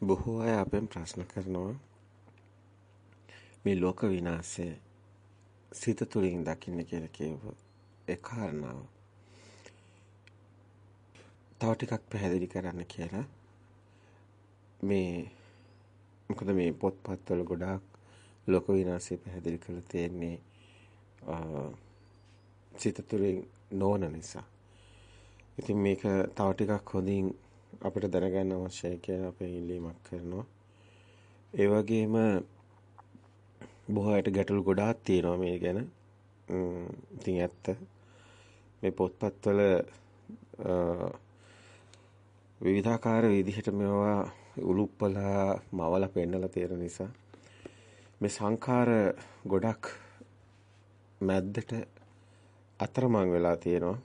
බොහෝ අය අපෙන් ප්‍රශ්න කරනවා මේ ලෝක විනාශය සිත තුළින් දකින්න කියලා කියව ඒ කාරණාව. තව ටිකක් පැහැදිලි කරන්න කියලා මේ මොකද මේ පොත්පත්වල ගොඩාක් ලෝක විනාශය පැහැදිලි කරලා තියෙන්නේ සිත තුළින් නොවන නිසා. ඉතින් මේක තව ටිකක් හොඳින් අපිට දැනගන්න අවශ්‍යයි කියලා අපේ ඉල්ලීමක් කරනවා. ඒ වගේම බොහෝ අයට ගැටලු ගොඩාක් තියෙනවා මේ ගැන. ඉතින් ඇත්ත මේ පොත්පත්වල විවිධාකාර විදිහට මේවා උලුප්පලා මවලා පෙන්නලා තියෙන නිසා මේ සංඛාර ගොඩක් මැද්දට අතරමං වෙලා තියෙනවා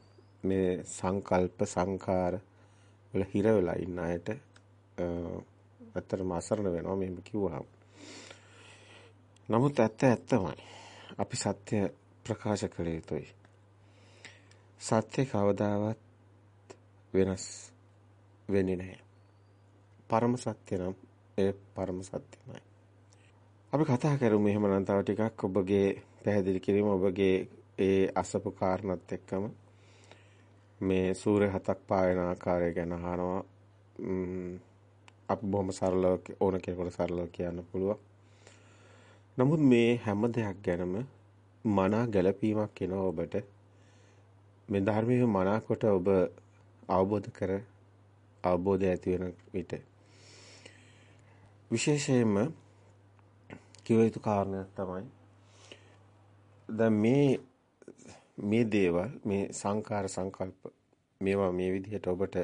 මේ සංකල්ප සංඛාර වල හිර වෙලා ඉන්න අයට ඇත්තටම අසරණ වෙනවා මෙහෙම කිව්වහම. නමුත් ඇත්ත ඇත්තමයි. අපි සත්‍ය ප්‍රකාශ කළ යුතුයි. සත්‍ය කවදාවත් වෙනස් වෙන්නේ නැහැ. පරම සත්‍ය නම් ඒ පරම සත්‍යමයි. අපි කතා කරමු එහෙමනම් තව ටිකක් ඔබගේ පැහැදිලි කිරීම ඔබගේ ඒ අසපු කාරණත් එක්කම මේ සූර්ය හතක් පායන ආකාරය ගැන අහනවා. අපි බොහොම සරලව ඕන කෙනෙකුට සරලව කියන්න පුළුවන්. නමුත් මේ හැම දෙයක් ගැනම මනා ගැළපීමක් එනවා ඔබට. මේ ධර්මයේ මනාකොට ඔබ අවබෝධ කර අවබෝධය ඇති වෙන විට විශේෂයෙන්ම කිව යුතු කාරණයක් තමයි දැන් මේ මේ දේවල් මේ සංකාර සංකල්ප මේවා මේ විදිහට ඔබට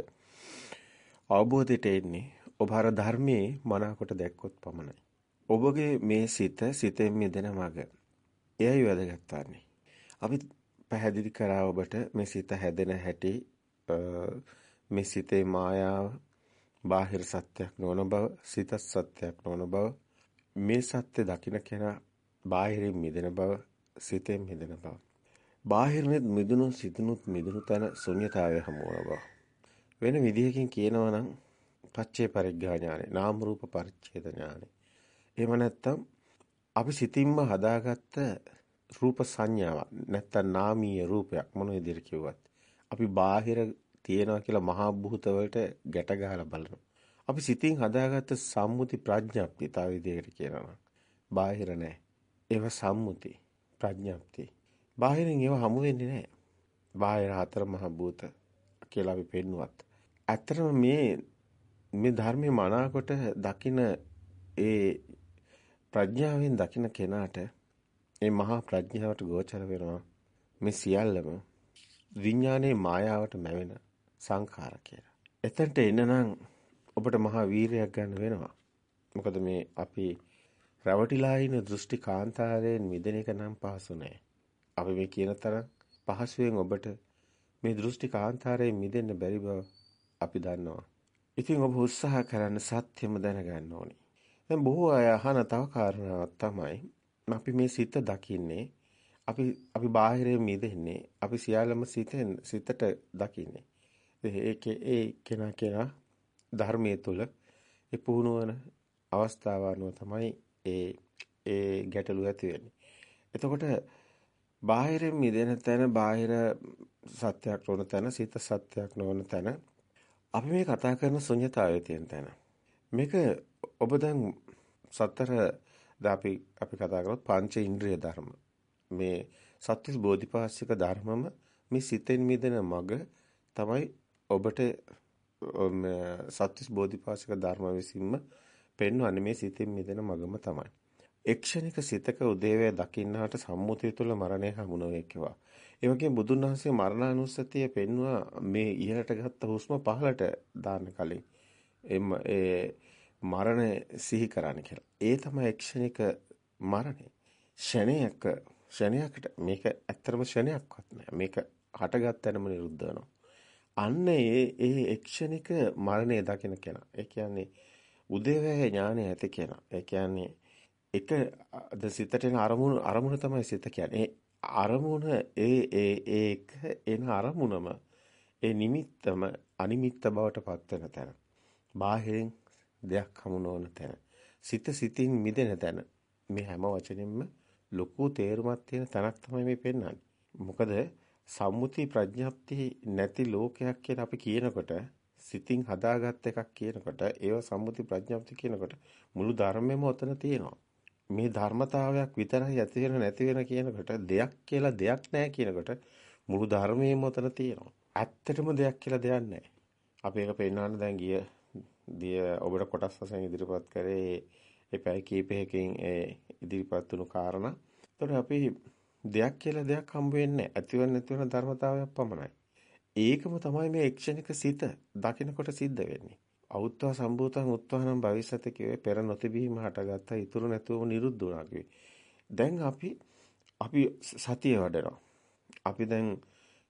අවබෝධයට එන්නේ ඔබ අර ධර්මයේ මනාකොට දැක්කොත් පමණයි. ඔබගේ මේ සිත සිතෙන් මිදෙන මඟ. එයයි වැදගත් වන්නේ. අපි පැහැදිලි කරා ඔබට මේ සිත හැදෙන හැටි මේ සිතේ මායාව බාහිර සත්‍යයක් නොවන බව සිත සත්‍යයක් නොවන බව මේ සත්‍ය දකින්න කෙනා බාහිරින් මිදෙන බව සිතෙන් මිදෙන බව බාහිරනෙත් මිදුණු සිතුනුත් මිදුණු තැන ශුන්‍යතාවය හමු වන බව. වෙන විදිහකින් කියනවා නම් පච්චේ පරිග්ගා ඥානෙ, නාම රූප පරිච්ඡේද ඥානෙ. එහෙම නැත්නම් අපි සිතින්ම හදාගත්ත රූප සංඥාවක් නැත්නම් නාමීය රූපයක් මොන විදිහට කිව්වත් අපි බාහිර තියනවා කියලා මහා භූත වලට ගැට ගහලා බලනවා. අපි සිතින් හදාගත්ත සම්මුති ප්‍රඥාප්තිය තව විදිහකට කියනවා. බාහිර නැහැ. ඒව සම්මුති ප්‍රඥාප්තිය. බාහිරින් ඒව හමු වෙන්නේ නැහැ. බාහිර හතර මහ භූත කියලා අපි පෙන්නුවත්. ඇත්තටම මේ මේ ධර්මයේ මනාකොට දකින ඒ ප්‍රඥාවෙන් දකින කෙනාට ඒ මහා ප්‍රඥාවට ගෝචර වෙනවා මේ සියල්ලම විඥානයේ මායාවට මැවෙන සංඛාර කියලා. එතනට එනනම් ඔබට මහා වීරයක් ගන්න වෙනවා. මොකද මේ අපි රැවටිලා ඉන දෘෂ්ටි කාන්තාරයෙන් මිදෙන එක නම් පහසු නෑ. අපි මේ කියන තරම් පහසුවෙන් ඔබට මේ දෘෂ්ටි කාන්තාරයෙන් මිදෙන්න බැරි බව අපි දන්නවා. ඉතින් ඔබ උත්සාහ කරන්න සත්‍යම දැනගන්න ඕනි. දැන් බොහෝ අය අහන තව කාරණාවක් තමයි අපි මේ සිත දකින්නේ අපි අපි බාහිරයෙන් මිදෙන්නේ අපි සියල්ලම සිතෙන් සිතට දකින්නේ. ඒකේ ඒ කෙනා කෙනා ධර්මයේ තුල ඒ පුහුණු වන අවස්ථාව අනුව තමයි ඒ ඒ ගැටලු ඇති වෙන්නේ. එතකොට බාහිරින් මිදෙන තැන බාහිර සත්‍යයක් නොවන තැන සිත සත්‍යයක් නොවන තැන. අපි මේ කතා කරන ශුන්‍යතාවයේ තියෙන තැන. මේක ඔබ දැන් සතර අපි අපි කතා කරොත් පංච ඉන්ද්‍රිය ධර්ම. මේ සත්‍විස් බෝධිපාශික ධර්මම මේ සිතෙන් මිදෙන මග තමයි ඔබට සත්‍විස් බෝධිපාශික ධර්ම විසින්ම පෙන්වන්නේ. මේ සිතෙන් මිදෙන මගම තමයි. එක්ෂණික සිතක උදේවැය දකින්නාට සම්මුතිය තුළ මරණය හමු නොවේකවා. ඒ වගේම බුදුන් වහන්සේ මරණානුස්සතිය පෙන්වුවා මේ ඉහළට ගත්ත හුස්ම පහළට දාන්න කලින් එම් ඒ මරණය සිහි කරන්න කියලා. ඒ තමයි එක්ෂණික මරණය. ෂණයක ෂණයකට මේක ඇත්තම ෂණයක්වත් නෑ. මේක හටගත් තැනම නිරුද්ධ වෙනවා. අන්න ඒ ඒ එක්ෂණික මරණය දකින කෙනා. ඒ කියන්නේ උදේවැය ඥානය ඇති කෙනා. ඒ කියන්නේ එක ද සිතට එන අරමුණ අරමුණ තමයි සිත කියන්නේ. අරමුණ ඒ ඒ ඒක එන අරමුණම ඒ නිමිත්තම අනිමිත්ත බවට පත් වෙන තැන. බාහිරින් දෙයක් හමු නොවන තැන. සිත සිතින් මිදෙන තැන. මේ හැම වචනෙම ලොකු තේරුමක් තියෙන තැනක් තමයි මේ පෙන්වන්නේ. මොකද සම්මුති ප්‍රඥප්ති නැති ලෝකයක් කියලා අපි කියනකොට සිතින් හදාගත් එකක් කියනකොට ඒව සම්මුති ප්‍රඥප්ති කියනකොට මුළු ධර්මෙම ඔතන තියෙනවා. මේ ධර්මතාවයක් විතරයි ඇති වෙන නැති වෙන කියනකොට දෙයක් කියලා දෙයක් නැහැ කියනකොට මුළු ධර්මයේම ඔතන තියෙනවා. ඇත්තටම දෙයක් කියලා දෙයක් නැහැ. අපි ඒක පෙන්වන්න දැන් ගිය දිය ඔබට කොටස් වශයෙන් ඉදිරිපත් කරේ ඒ පැය කීපයකින් ඒ ඉදිරිපත් වුණු කාරණා. ඒතකොට අපි දෙයක් කියලා දෙයක් හම්බ වෙන්නේ ඇතිව නැතිවන ධර්මතාවයක් පමණයි. ඒකම තමයි මේ එක්ෂණික සිත දකිනකොට සිද්ධ වෙන්නේ. අවුත්වා සම්භූතං උත්වානම් භවිෂති කියවේ පෙර නොතිබීම හටගත්තා ඉතුරු නැතුවම නිරුද්ධ වුණා කිව්වේ. දැන් අපි අපි සතිය වඩනවා. අපි දැන්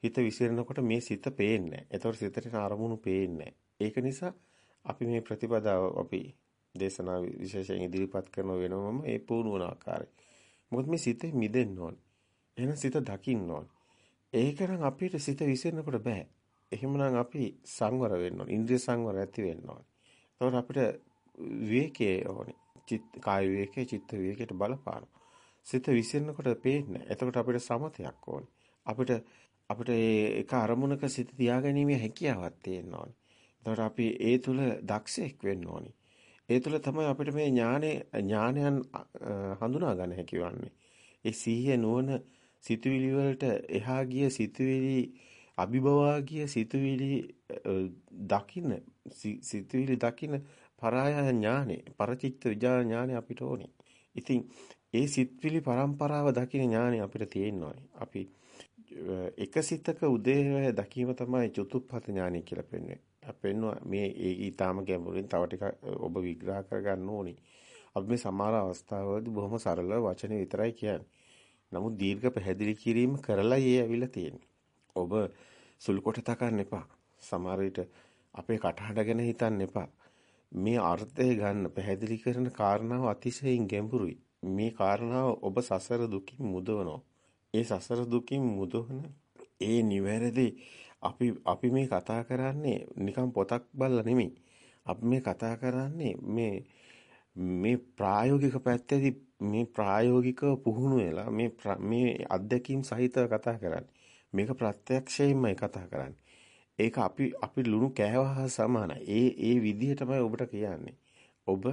හිත විසිරෙනකොට මේ සිත පේන්නේ නැහැ. ඒතකොට සිතට අරමුණු පේන්නේ ඒක නිසා අපි මේ ප්‍රතිපදාව අපි දේශනා විශේෂයෙන් ඉදිරිපත් කරන වෙනවම ඒ පුහුණුවන ආකාරය. මොකද මේ සිතේ මිදෙන්න ඕනේ. එහෙනම් සිත දකින්න ඕනේ. ඒකනම් අපිට සිත විසිරෙනකොට බෑ. එහෙමනම් අපි සංවර වෙන්න ඕනේ. ඉන්ද්‍රිය සංවර ඇති වෙන්න ඕනේ. එතකොට අපිට විවේකයේ ඕනේ. චිත්ත කාය විවේකයේ චිත්ත විවේකයට බලපානවා. සිත විසිරෙනකොට පේන්නේ. එතකොට අපිට සමතයක් ඕනේ. අපිට අපිට ඒක අරමුණක සිත තියාගැනීමේ හැකියාවක් තියෙන්න ඕනේ. එතකොට අපි ඒ තුල දක්ෂයෙක් වෙන්න ඕනේ. ඒ තුල තමයි අපිට මේ ඥානේ ඥානයන් හඳුනා ගන්න හැකි වන්නේ. ඒ සීය නුවණ සිතුවිලි වලට එහා ගිය සිතුවිලි අභිභවා ගිය සිතුවිලි දකින්න සිතුවිලි දකින්න පරාය ඥානෙ පරචිත්ත විඥාන ඥානෙ අපිට ඕනේ. ඉතින් ඒ සිත්විලි පරම්පරාව දකින්න ඥානෙ අපිට තියෙන්න ඕනේ. අපි එකසිතක උදේවැය දකීම තමයි චතුප්පත ඥානෙ කියලා පෙන්වන්නේ. අපෙන්නවා මේ ඒ ඊටාම ගැඹුරින් තව ටික ඔබ විග්‍රහ කරගන්න ඕනි. අපි මේ සමහර අවස්ථාවලදී බොහොම සරල වචන විතරයි කියන්නේ. නමුත් දීර්ඝ පැහැදිලි කිරීම කරලා ඒ ඇවිල්ලා තියෙන්නේ. ඔබ සුළු කොට තකන්න එපා. සමහර විට අපේ කටහඬ ගැන හිතන්න එපා. මේ අර්ථය ගන්න පැහැදිලි කරන කාරණාව අතිශයින් ගැඹුරුයි. මේ කාරණාව ඔබ සසර දුකින් මුදවනවා. ඒ සසර දුකින් මුදවන ඒ නිවැරදි අපි අපි මේ කතා කරන්නේ නිකන් පොතක් බලලා නෙමෙයි. අපි මේ කතා කරන්නේ මේ මේ ප්‍රායෝගික පැත්තේදී මේ ප්‍රායෝගිකව පුහුණු වෙලා මේ මේ අත්දැකීම් සහිතව කතා කරන්නේ. මේක ප්‍රත්‍යක්ෂයෙන්මයි කතා කරන්නේ. ඒක අපි අපි ලුණු කෑවා සමානයි. ඒ ඒ විදිහටමයි ඔබට කියන්නේ. ඔබ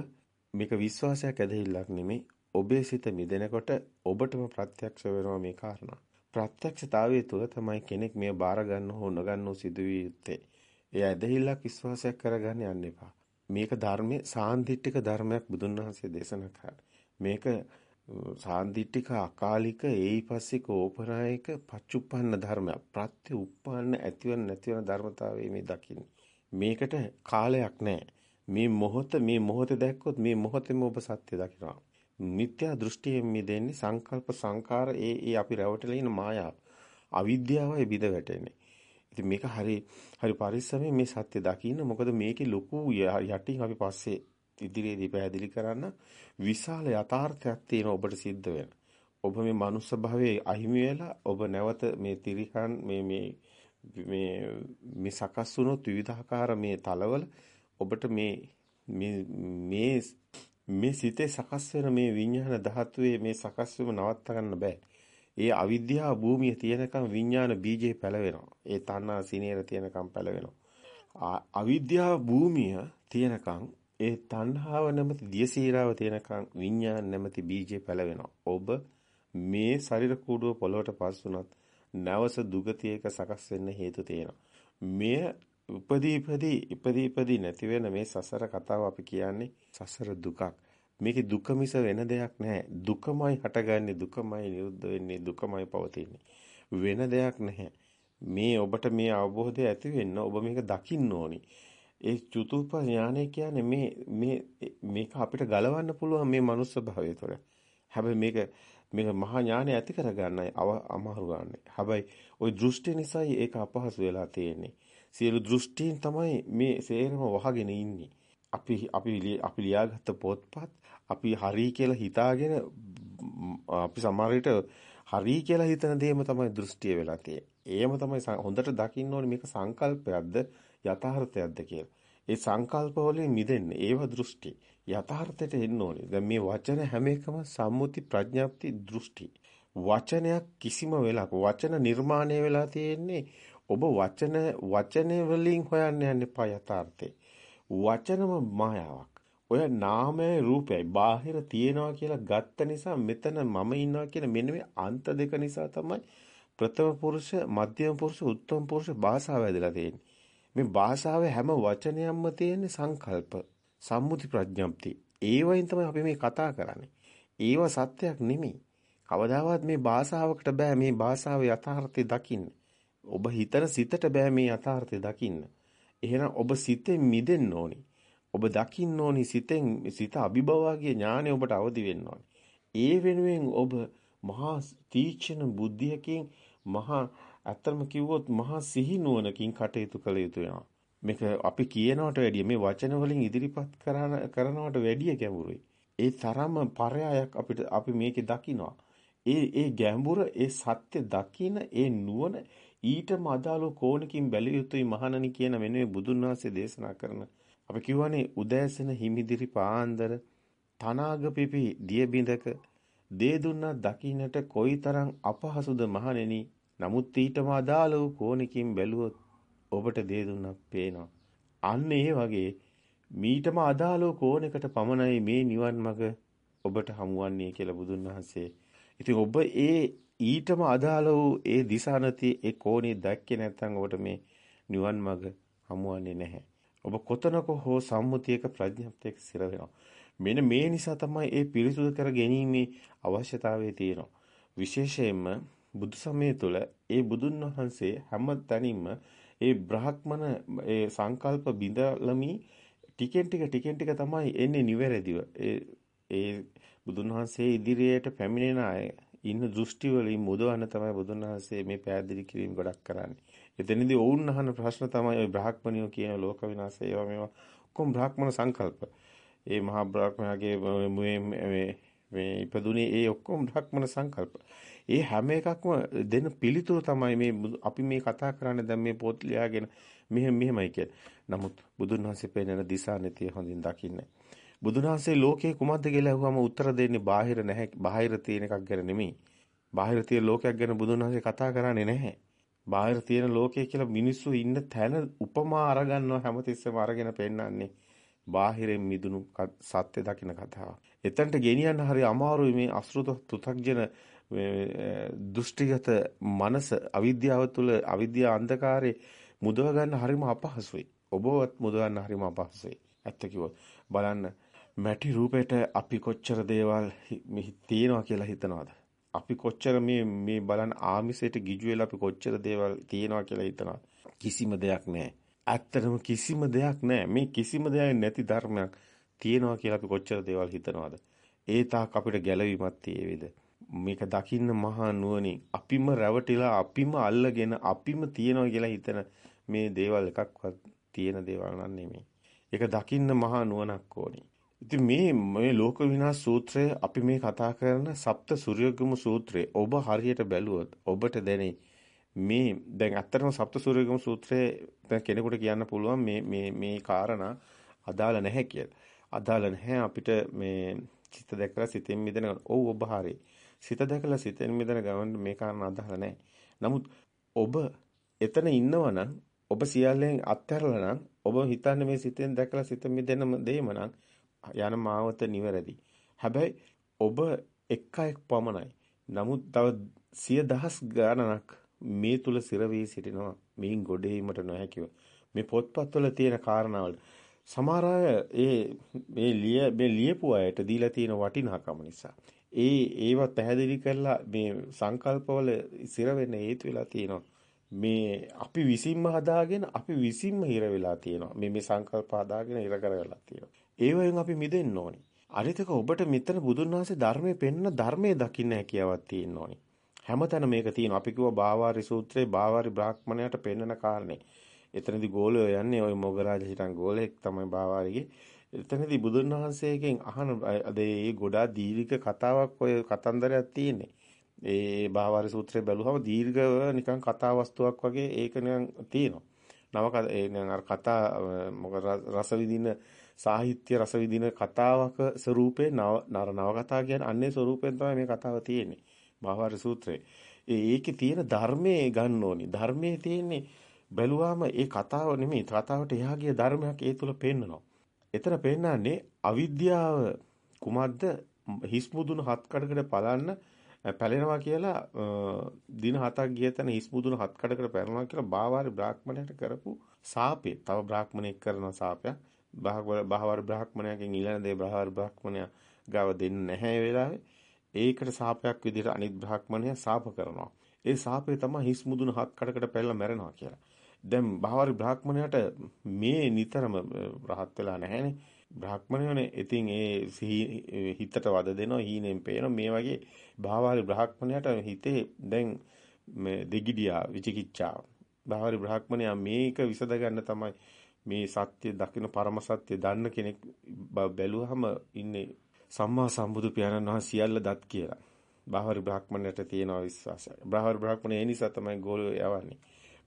මේක විශ්වාසයක් ඇදහිල්ලක් නෙමෙයි. ඔබේ සිත මිදෙනකොට ඔබටම ප්‍රත්‍යක්ෂ වෙනවා මේ කාරණා. ප්‍රත්‍යක්ෂතාවයේ තුල තමයි කෙනෙක් මේ බාර ගන්න හෝ නොගන්න සිදුවිය යුත්තේ. ඒ ඇදහිල්ලක් විශ්වාසයක් කරගන්න යන්න එපා. මේක ධර්මයේ සාන්දිටික ධර්මයක් බුදුන් වහන්සේ දේශනා කරා. මේක සාන්දිටික අකාලික ඒයිපස්සික ඕපනායක පච්චුප්පන්න ධර්මයක්. ප්‍රත්‍ය උප්පන්න ඇතිවන නැතිවන ධර්මතාවයේ මේ දකින්නේ. මේකට කාලයක් නැහැ. මේ මොහොත මේ මොහොතේ දැක්කොත් මේ මොහොතේම ඔබ සත්‍ය දකිනවා. මිත්‍යා දෘෂ්ටියෙන් මිදෙන්නේ සංකල්ප සංකාර ඒ ඒ අපි රැවටලා ඉන්න මායාව. අවිද්‍යාවයි බිඳ වැටෙන්නේ. ඉතින් මේක හරි හරි පරිස්සමෙන් මේ සත්‍ය දකින්න මොකද මේකේ ලොකු යටින් අපි පස්සේ ඉදිරියේදී පැහැදිලි කරන්න විශාල යථාර්ථයක් තියෙන ඔබට සිද්ධ වෙන. ඔබ මේ මනුස්ස භවයේ අහිමි වෙලා ඔබ නැවත මේ තිරිහන් මේ මේ මේ මේ සකස් වුණු විවිධාකාර මේ තලවල ඔබට මේ මේ මේ සිතේ සකස් වෙන මේ විඤ්ඤාණ ධාතුවේ මේ සකස් වීම නවත්ත ගන්න බෑ. ඒ අවිද්‍යාව භූමිය තියෙනකම් විඤ්ඤාණ බීජේ පැලවෙනවා. ඒ තණ්හා සිනේර තියෙනකම් පැලවෙනවා. අවිද්‍යාව භූමිය තියෙනකම් ඒ තණ්හාව නැමැති දියසීරාව තියෙනකම් විඤ්ඤාණ නැමැති බීජේ පැලවෙනවා. ඔබ මේ ශරීර කූඩුව පොළොවට පස් වුණත් නැවස දුගතියක සකස් වෙන්න හේතු තියෙනවා. මෙය උපදී ඉපදී ඉපදී ඉපදී නැති වෙන මේ සසර කතාව අපි කියන්නේ සසර දුකක්. මේකේ දුක මිස වෙන දෙයක් නැහැ. දුකමයි හටගන්නේ දුකමයි නිරුද්ධ වෙන්නේ දුකමයි පවතින්නේ. වෙන දෙයක් නැහැ. මේ ඔබට මේ අවබෝධය ඇති වෙන්න ඔබ මේක දකින්න ඕනි. ඒ චතුප්ප ඥානය කියන්නේ මේ මේ මේක අපිට ගලවන්න පුළුවන් මේ මනුස්ස භාවය තුළ. හැබැයි මේක මේක මහා ඥානය ඇති කරගන්නයි අමාරු ගන්නයි. හැබැයි ওই දෘෂ්ටි නිසායි ඒක අපහසු වෙලා තියෙන්නේ. සියලු දෘෂ්ටීන් තමයි මේ සේරම වහගෙන ඉන්නේ. අපි අපි අපි ලියාගත්ත පොත්පත් අපි හරි කියලා හිතාගෙන අපි සමහර විට හරි කියලා හිතන දේම තමයි දෘෂ්ටිය වෙලා තියෙන්නේ. ඒම තමයි හොඳට දකින්න ඕනේ මේක සංකල්පයක්ද යථාර්ථයක්ද කියලා. ඒ සංකල්ප වලින් මිදෙන්න. ඒව දෘෂ්ටි. යථාර්ථයට එන්න ඕනේ. දැන් මේ වචන හැම එකම සම්මුති ප්‍රඥාප්ති දෘෂ්ටි. වචනයක් කිසිම වෙලාවක වචන නිර්මාණය වෙලා තියෙන්නේ ඔබ වචන වචනේ වලින් හොයන්න යන්න එපා යථාර්ථේ. වචනම මායාවක්. ඔය නාමයේ රූපයයි බාහිර තියනවා කියලා ගත්ත නිසා මෙතන මම ඉන්නවා කියන මෙන්න මේ අන්ත දෙක නිසා තමයි ප්‍රථම පුරුෂ, මධ්‍යම පුරුෂ, උත්තම පුරුෂ භාෂාව ඇදලා තියෙන්නේ. මේ භාෂාවේ හැම වචනයක්ම තියෙන්නේ සංකල්ප, සම්මුති ප්‍රඥප්ති. ඒවයින් තමයි අපි මේ කතා කරන්නේ. ඒව සත්‍යයක් නෙමෙයි. කවදාවත් මේ භාෂාවකට බෑ මේ භාෂාවේ යථාර්ථය දකින්න. ඔබ හිතන සිතට බෑ මේ යථාර්ථය දකින්න. එහෙනම් ඔබ සිතෙන් මිදෙන්න ඕනි. ඔබ දකින්න ඕනි සිතෙන් සිත අභිභවාගේ ඥානය ඔබට අවදි වෙන්න ඕනි. ඒ වෙනුවෙන් ඔබ මහා තීක්ෂණ බුද්ධියකින් මහා ඇත්තම කිව්වොත් මහා සිහි නුවණකින් කටයුතු කළ යුතු වෙනවා. මේක අපි කියනවට වැඩිය මේ වචන වලින් ඉදිරිපත් කරන කරනවට වැඩිය ගැඹුරුයි. ඒ තරම පරයායක් අපිට අපි මේකේ දකිනවා. ඒ ඒ ගැඹුර ඒ සත්‍ය දකින ඒ නුවණ ඊටම අදාළව කෝණකින් බැලිය යුතුයි මහණනි කියන වෙනුවේ බුදුන් වහන්සේ දේශනා කරන අපි කියවනේ උදෑසන හිමිදිරි පාන්දර තනාග පිපි දිය බිඳක දේ දුන්නා දකින්නට කොයිතරම් අපහසුද මහණෙනි නමුත් ඊටම අදාළ වූ කෝණකින් බැලුවොත් ඔබට දේ දුන්නක් පේනවා අන්න ඒ වගේ මීටම අදාළ වූ කෝණයකට පමණයි මේ නිවන් මඟ ඔබට හමුවන්නේ කියලා බුදුන් වහන්සේ ඉතින් ඔබ ඒ ඊටම අදාළ වූ ඒ දිශානති ඒ කෝණේ දැක්කේ නැත්නම් ඔබට මේ නිවන් මඟ හමුවන්නේ නැහැ. ඔබ කොතනක හෝ සම්මුතියක ප්‍රඥප්තියක සිර වෙනවා. මෙන්න මේ නිසා තමයි ඒ පිරිසුදු කර ගැනීමේ අවශ්‍යතාවය තියෙනවා. විශේෂයෙන්ම බුදු සමය තුළ ඒ බුදුන් වහන්සේ හැම තැනින්ම ඒ බ්‍රහ්මන ඒ සංකල්ප බිඳලමි ටිකෙන් ටික ටිකෙන් ටික තමයි එන්නේ නිවැරදිව. ඒ ඒ බුදුන් වහන්සේ ඉදිරියට පැමිණෙන අය ඉන්න දෘෂ්ටි වලින් මුදවන්න තමයි බුදුන් වහන්සේ මේ පැහැදිලි කිරීම ගොඩක් කරන්නේ. එතනදී ඔවුන් අහන ප්‍රශ්න තමයි ওই බ්‍රාහ්මණියෝ කියන ලෝක විනාශය ඒවා මේවා කොම් බ්‍රාහ්මණ සංකල්ප. ඒ මහා බ්‍රාහ්මණයාගේ මේ මේ ඉපදුනේ ඒ ඔක්කොම බ්‍රාහ්මණ සංකල්ප. ඒ හැම එකක්ම දෙන පිළිතුරු තමයි මේ අපි මේ කතා කරන්නේ දැන් මේ පොත් ලියාගෙන මෙහෙම මෙහෙමයි කියලා. නමුත් බුදුන් වහන්සේ පෙන්වන දිශා නැතිය හොඳින් දකින්නේ. බුදුන් වහන්සේ ලෝකේ කුමක්ද කියලා අහුවම උත්තර දෙන්නේ බාහිර නැහැ. බාහිර තියෙන එකක් ගැන නෙමෙයි. බාහිර තියෙන ලෝකයක් ගැන බුදුන් වහන්සේ කතා කරන්නේ නැහැ. බාහිර තියෙන ලෝකය කියලා මිනිස්සු ඉන්න තැන උපමා අරගන්නවා හැමතිස්සෙම අරගෙන පෙන්නන්නේ. බාහිරෙන් මිදුණු සත්‍ය දකින්න කතාව. එතනට ගෙනියන්න හරි අමාරුයි මේ අසෘත පෘථග්ජන දෘෂ්ටිගත මනස අවිද්‍යාව තුළ අවිද්‍යා අන්ධකාරේ මුදව ගන්න හරිම අපහසුයි. ඔබවත් මුදව ගන්න හරිම අපහසුයි. ඇත්ත කිව්වොත් බලන්න මැටි රූපෙට අපි කොච්චර දේවල් තියෙනවා කියලා හිතනවද? අපි කොච්චර මේ මේ බලන ආමිසයට ගිජු වෙලා අපි කොච්චර දේවල් තියෙනවා කියලා හිතනවද? කිසිම දෙයක් නැහැ. ඇත්තටම කිසිම දෙයක් නැහැ. මේ කිසිම දෙයක් නැති ධර්මයක් තියෙනවා කියලා අපි කොච්චර දේවල් හිතනවද? ඒ තාක් අපිට ගැළවීමක් තියේවිද? මේක දකින්න මහා නුවණින් අපිම රැවටිලා අපිම අල්ලගෙන අපිම තියනවා කියලා හිතන මේ දේවල් එකක්වත් තියෙන දේවල් නෙමෙයි. ඒක දකින්න මහා නුවණක් ඕනේ. ඉතින් මේ මේ ලෝක විනාශ සූත්‍රය අපි මේ කතා කරන සප්ත සූර්යගම සූත්‍රය ඔබ හරියට බැලුවොත් ඔබට දැනේ මේ දැන් ඇත්තටම සප්ත සූර්යගම සූත්‍රය දැන් කෙනෙකුට කියන්න පුළුවන් මේ මේ මේ කාරණා අදාළ නැහැ කියලා. අදාළ නැහැ අපිට මේ සිත දැකලා සිතෙන් මිදෙන ඔව් ඔබ හරි. සිත දැකලා සිතෙන් මිදෙන ගමන් මේ කාරණා අදාළ නැහැ. නමුත් ඔබ එතන ඉන්නවනම් ඔබ සියල්ලෙන් අත්හැරලා නම් ඔබ හිතන්නේ මේ සිතෙන් දැකලා සිත මිදෙන දෙයම නම් යන මාවත නිවැරදි. හැබැයි ඔබ එක් අයෙක් පමණයි. නමුත් තව සිය දහස් ගණනක් මේ තුල සිර වී සිටිනවා. මේන් ගොඩේීමට නොහැකිව. මේ පොත්පත්වල තියෙන කාරණාවල සමහර අය ඒ මේ ලිය මේ ලියපු අයට දීලා තියෙන වටිනාකම නිසා ඒ ඒව පැහැදිලි කරලා මේ සංකල්පවල සිර වෙන්න හේතු වෙලා තියෙනවා. මේ අපි විසින්ම හදාගෙන අපි විසින්ම හිර වෙලා තියෙනවා. මේ මේ සංකල්ප හදාගෙන හිර කරලා තියෙනවා. ඒ වයින් අපි මිදෙන්න ඕනි. අනිතක ඔබට මෙතන බුදුන් වහන්සේ ධර්මයේ පෙන්න ධර්මයේ දකින්න හැකියාවක් තියෙන්න ඕනි. හැමතැන මේක තියෙනවා. අපි කිව්වා බාවාරි සූත්‍රයේ බාවාරි බ්‍රාහ්මණයට පෙන්නන කාරණේ. එතනදී ගෝලයෝ යන්නේ ওই මොගරාජ හිටන් ගෝලෙක් තමයි බාවාරිගේ. එතනදී බුදුන් වහන්සේගෙන් අහන අද මේ ගොඩාක් දීර්ඝ කතාවක් ඔය කතන්දරයක් තියෙන්නේ. ඒ බාවාරි සූත්‍රය බැලුවම දීර්ඝව නිකන් කතා වස්තුවක් වගේ ඒක නිකන් තියෙනවා. නව අර කතා මොකද රස විඳින සාහිත්‍ය රස විඳින කතාවක ස්වරූපේ නව නව කතා කියන්නේ අන්නේ ස්වරූපෙන් තමයි මේ කතාව තියෙන්නේ. මහාවාර සූත්‍රයේ. ඒකේ තියෙන ධර්මයේ ගන්න ඕනි. ධර්මයේ තියෙන්නේ බැලුවාම ඒ කතාව නෙමෙයි කතාවට එහා ගිය ධර්මයක් ඒ තුල පෙන්නනවා. එතන පෙන්නන්නේ අවිද්‍යාව කුමක්ද හිස් මුදුන හත් කඩකට පලන්න පැලෙනවා කියලා දින හතක් ගිය තැන හිස් මුදුන හත් කඩකට පැලනවා කියලා බාවාරි බ්‍රාහ්මණයට කරපු සාපේ. තව බ්‍රාහ්මණෙක් කරන සාපයක්. බාහවාරි බ්‍රාහ්මණයකින් ඊළඟ දේ බාහවාරි බ්‍රාහ්මණයා ගාව දෙන්නේ නැහැ වෙලාවේ. ඒකට සාපයක් විදිහට අනිත් බ්‍රාහ්මණයා සාප කරනවා. ඒ සාපේ තමයි හිස් මුදුන හත් කඩකට පැලලා මැරෙනවා කියලා. දැන් බාහවාරි බ්‍රාහ්මණයාට මේ නිතරම රහත් වෙලා නැහැනේ. බ්‍රාහ්මණයෝනේ ඉතින් ඒ හිතට වද දෙනවා හීනෙන් පේනවා මේ වගේ භාවාරි බ්‍රාහ්මණයට හිතේ දැන් මේ දෙගිඩියා විචිකිච්ඡාව භාවාරි බ්‍රාහ්මණයා මේක විසඳ ගන්න තමයි මේ සත්‍ය දකින්න පරම සත්‍ය දන්න කෙනෙක් බැලුවහම ඉන්නේ සම්මා සම්බුදු පියාණන් වහන්සේ සියල්ල දත් කියලා. භාවාරි බ්‍රාහ්මණයට තියෙන විශ්වාසය. භාවාරි බ්‍රාහ්මණය ඒ නිසා තමයි ගෝලය යවන්නේ.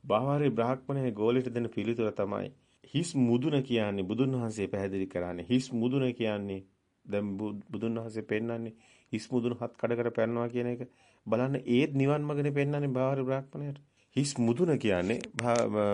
භාවාරි බ්‍රාහ්මණය ගෝලයට දෙන පිළිතුර තමයි හිස් මුදුන කියන්නේ බුදුන් වහන්සේ පැහැදිලි කරන්නේ. හිස් මුදුන කියන්නේ දැන් බුදුන් වහන්සේ පෙන්වන්නේ හිස් මුදුන හත් කඩකට පැනනවා කියන එක. බලන්න ඒත් නිවන් මගනේ පෙන්වන්නේ බාහිර බ්‍රාහ්මණයට. හිස් මුදුන කියන්නේ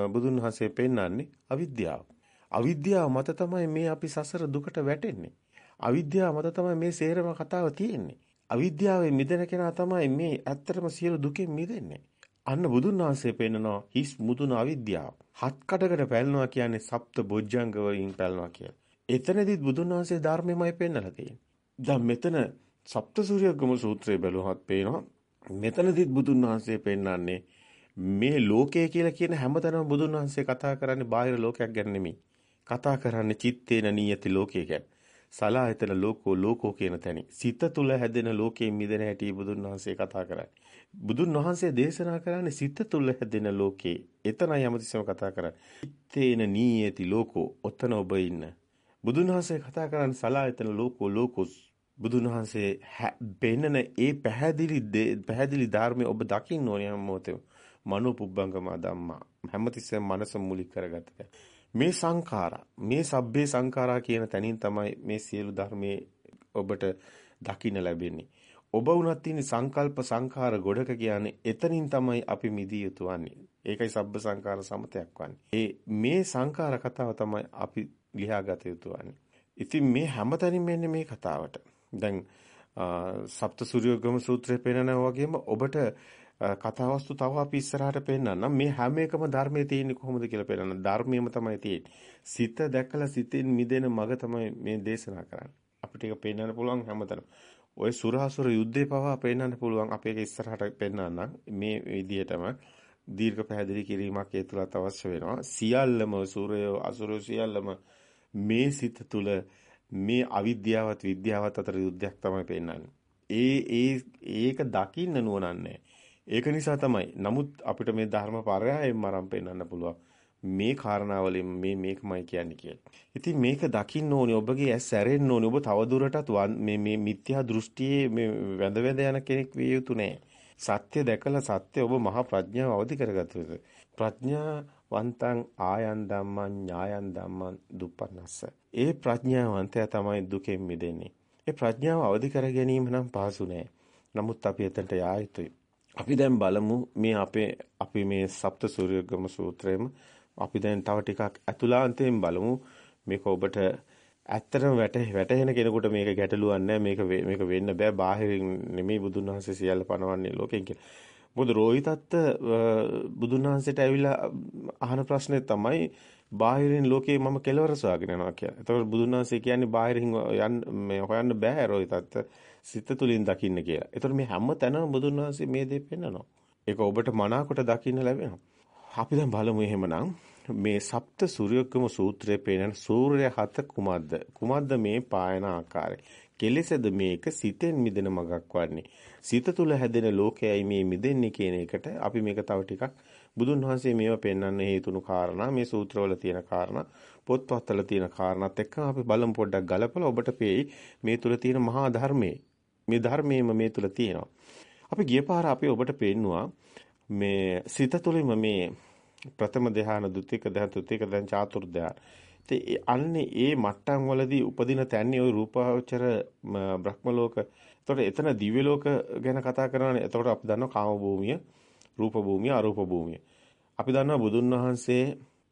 බුදුන් වහන්සේ පෙන්වන්නේ අවිද්‍යාව. අවිද්‍යාව මත තමයි මේ අපි සසර දුකට වැටෙන්නේ. අවිද්‍යාව මත තමයි මේ සේරම කතාව තියෙන්නේ. අවිද්‍යාවෙන් මිදෙන කෙනා තමයි මේ ඇත්තටම සියලු දුකෙන් මිදෙන්නේ. අන්න බුදුන් වහන්සේ පෙන්නනවා හිස් මුදුන අවිද්‍යාව. හත් කඩකට පැලනවා කියන්නේ සප්ත බොජ්ජංග වලින් පැලනවා කියලා. එතනදිත් බුදුන් වහන්සේ ධර්මෙමයි පෙන්නලා තියෙන්නේ. දැන් මෙතන සප්ත සූර්යගම සූත්‍රය බැලුවහත් පේනවා. මෙතනදිත් බුදුන් වහන්සේ පෙන්නන්නේ මේ ලෝකය කියලා කියන හැමතැනම බුදුන් වහන්සේ කතා කරන්නේ බාහිර ලෝකයක් ගැන නෙමෙයි. කතා කරන්නේ චිත්තේන නියති ලෝකය ගැන. සලායතන ලෝකෝ ලෝකෝ කියන තැනින් සිත තුල හැදෙන ලෝකයෙන් මිදෙන හැටි බුදුන් වහන්සේ කතා කරන්නේ. බුදුන් වහන්සේ දේශනා කරන්නේ සිත තුළ හැදෙන ලෝකේ. එතනයි යමතිස්සම කතා කරන්නේ. ඉත්තේන නීයති ලෝකෝ ඔතන ඔබ ඉන්න. බුදුන් වහන්සේ කතා කරන්නේ සලායතන ලෝකෝ ලෝකොස්. බුදුන් වහන්සේ බෙන්නන ඒ පැහැදිලි පැහැදිලි ධර්මයේ ඔබ දකින්න ඕනේ හැම මොහොතේම. මනෝ පුබ්බංගම ධම්මා. හැමතිස්සෙම මනස මූලික කරගත්ත මේ සංඛාරා මේ සබ්බේ සංඛාරා කියන තැනින් තමයි මේ සියලු ධර්මයේ ඔබට දකින්න ලැබෙන්නේ. ඔබ වුණත් තියෙන සංකල්ප සංඛාර ගොඩක කියන්නේ එතනින් තමයි අපි මිදිය යුතු වන්නේ. ඒකයි සබ්බ සංඛාර සමතයක් වන්නේ. ඒ මේ සංඛාර කතාව තමයි අපි ලියාගත යුතු වන්නේ. ඉතින් මේ හැමතැනින්ම එන්නේ මේ කතාවට. දැන් සප්ත සූර්යෝගම සූත්‍රයේ පෙන්නනා වගේම ඔබට කතාවස්තු තව අපි ඉස්සරහට පෙන්නන්නම් මේ හැම එකම ධර්මයේ තියෙන්නේ කොහොමද කියලා පෙන්නන ධර්මයේම තමයි තියෙන්නේ. සිත දැකලා සිතෙන් මිදෙන මඟ තමයි මේ දේශනා කරන්නේ. අපිට ඒක පෙන්වන්න පුළුවන් හැමතැනම. ওই සුරාසුර යුද්ධේ පවා පෙන්වන්න පුළුවන් අපේ ඉස්සරහට පෙන්වන්නම් මේ විදිහටම දීර්ඝ පැහැදිලි කිරීමක් ඒ තුලත් අවශ්‍ය වෙනවා සියල්ලම සූරය අසුරය සියල්ලම මේ සිත තුල මේ අවිද්‍යාවත් විද්‍යාවත් අතර යුද්ධයක් තමයි පෙන්වන්නේ ඒ ඒ ඒක දකින්න නුවණන්නේ ඒක නිසා තමයි නමුත් අපිට මේ ධර්ම පරයයෙන්ම අරන් පෙන්වන්න පුළුවන් මේ කාරණාවලින් මේ මේකමයි කියන්නේ කියලා. ඉතින් මේක දකින්න ඕනේ ඔබගේ ඇස් ඇරෙන්න ඕනේ. ඔබ තවදුරටත් මේ මේ මිත්‍යා දෘෂ්ටියේ මේ වැඳ වැඳ යන කෙනෙක් විය යුතු නෑ. සත්‍ය දැකලා සත්‍ය ඔබ මහා ප්‍රඥාව අවදි කරගත යුතුයි. ප්‍රඥාවන්තං ආයන් ධම්මං ඥායන් ධම්මං දුප්පන්නස්ස. ඒ ප්‍රඥාවන්තයා තමයි දුකෙන් මිදෙන්නේ. ඒ ප්‍රඥාව අවදි කර ගැනීම නම් පහසු නෑ. නමුත් අපි එතනට යා යුතුයි. අපි දැන් බලමු මේ අපේ අපි මේ සප්ත සූර්යගම සූත්‍රයේම අපි දැන් තව ටිකක් අතුලාන්තයෙන් බලමු මේක ඔබට ඇත්තටම වැටහෙන කෙනෙකුට මේක ගැටලුවක් නැහැ මේක මේක වෙන්න බෑ බාහිරින් නෙමෙයි බුදුන් වහන්සේ සියල්ල පනවන්නේ ලෝකෙන් කියලා. මොකද රෝහිතත් බුදුන් වහන්සේට ඇවිල්ලා අහන ප්‍රශ්නේ තමයි බාහිරින් ලෝකේ මම කෙලවර සොයාගෙන යනවා කියලා. එතකොට බුදුන් වහන්සේ කියන්නේ බාහිරින් යන්න මේ හොයන්න බෑ රෝහිතත් සිත තුලින් දකින්න කියලා. එතකොට මේ හැම තැනම බුදුන් වහන්සේ මේ දේ පෙන්නනවා. ඒක ඔබට මනාකොට දකින්න ලැබෙනවා. අපි දැන් බලමු එහෙමනම් මේ සප්ත සූර්යකම සූත්‍රයේ පේන සූර්ය හත කුමද්ද කුමද්ද මේ පායන ආකාරය කෙලෙසද මේක සිතෙන් මිදෙන මගක් වන්නේ සිත තුල හැදෙන ලෝකයයි මේ මිදෙන්නේ කියන එකට අපි මේක තව ටිකක් බුදුන් වහන්සේ මේවා පෙන්වන්න හේතුණු කාරණා මේ සූත්‍රවල තියෙන කාරණා පොත්පත්වල තියෙන කාරණාත් එක්ක අපි බලමු පොඩ්ඩක් ගලපලා ඔබට පේයි මේ තුල තියෙන මහා ධර්මයේ මේ ධර්මයේම මේ තුල තියෙනවා අපි ගිය පාර අපි ඔබට පෙන්නුවා මේ සිත තුළින්ම මේ ප්‍රථම ධ්‍යාන, ဒုတိ ක ධ්‍යාන, තෘතික ධ්‍යාන, චාතුර් ධ්‍යාන. ඉතින් අන්නේ ඒ මට්ටම් වලදී උපදින තැන්නේ ওই රූපාවචර බ්‍රහ්ම ලෝක. එතකොට එතන දිව්‍ය ලෝක ගැන කතා කරනවානේ. එතකොට අපි දන්නවා කාම භූමිය, රූප භූමිය, අරූප භූමිය. අපි දන්නවා බුදුන් වහන්සේ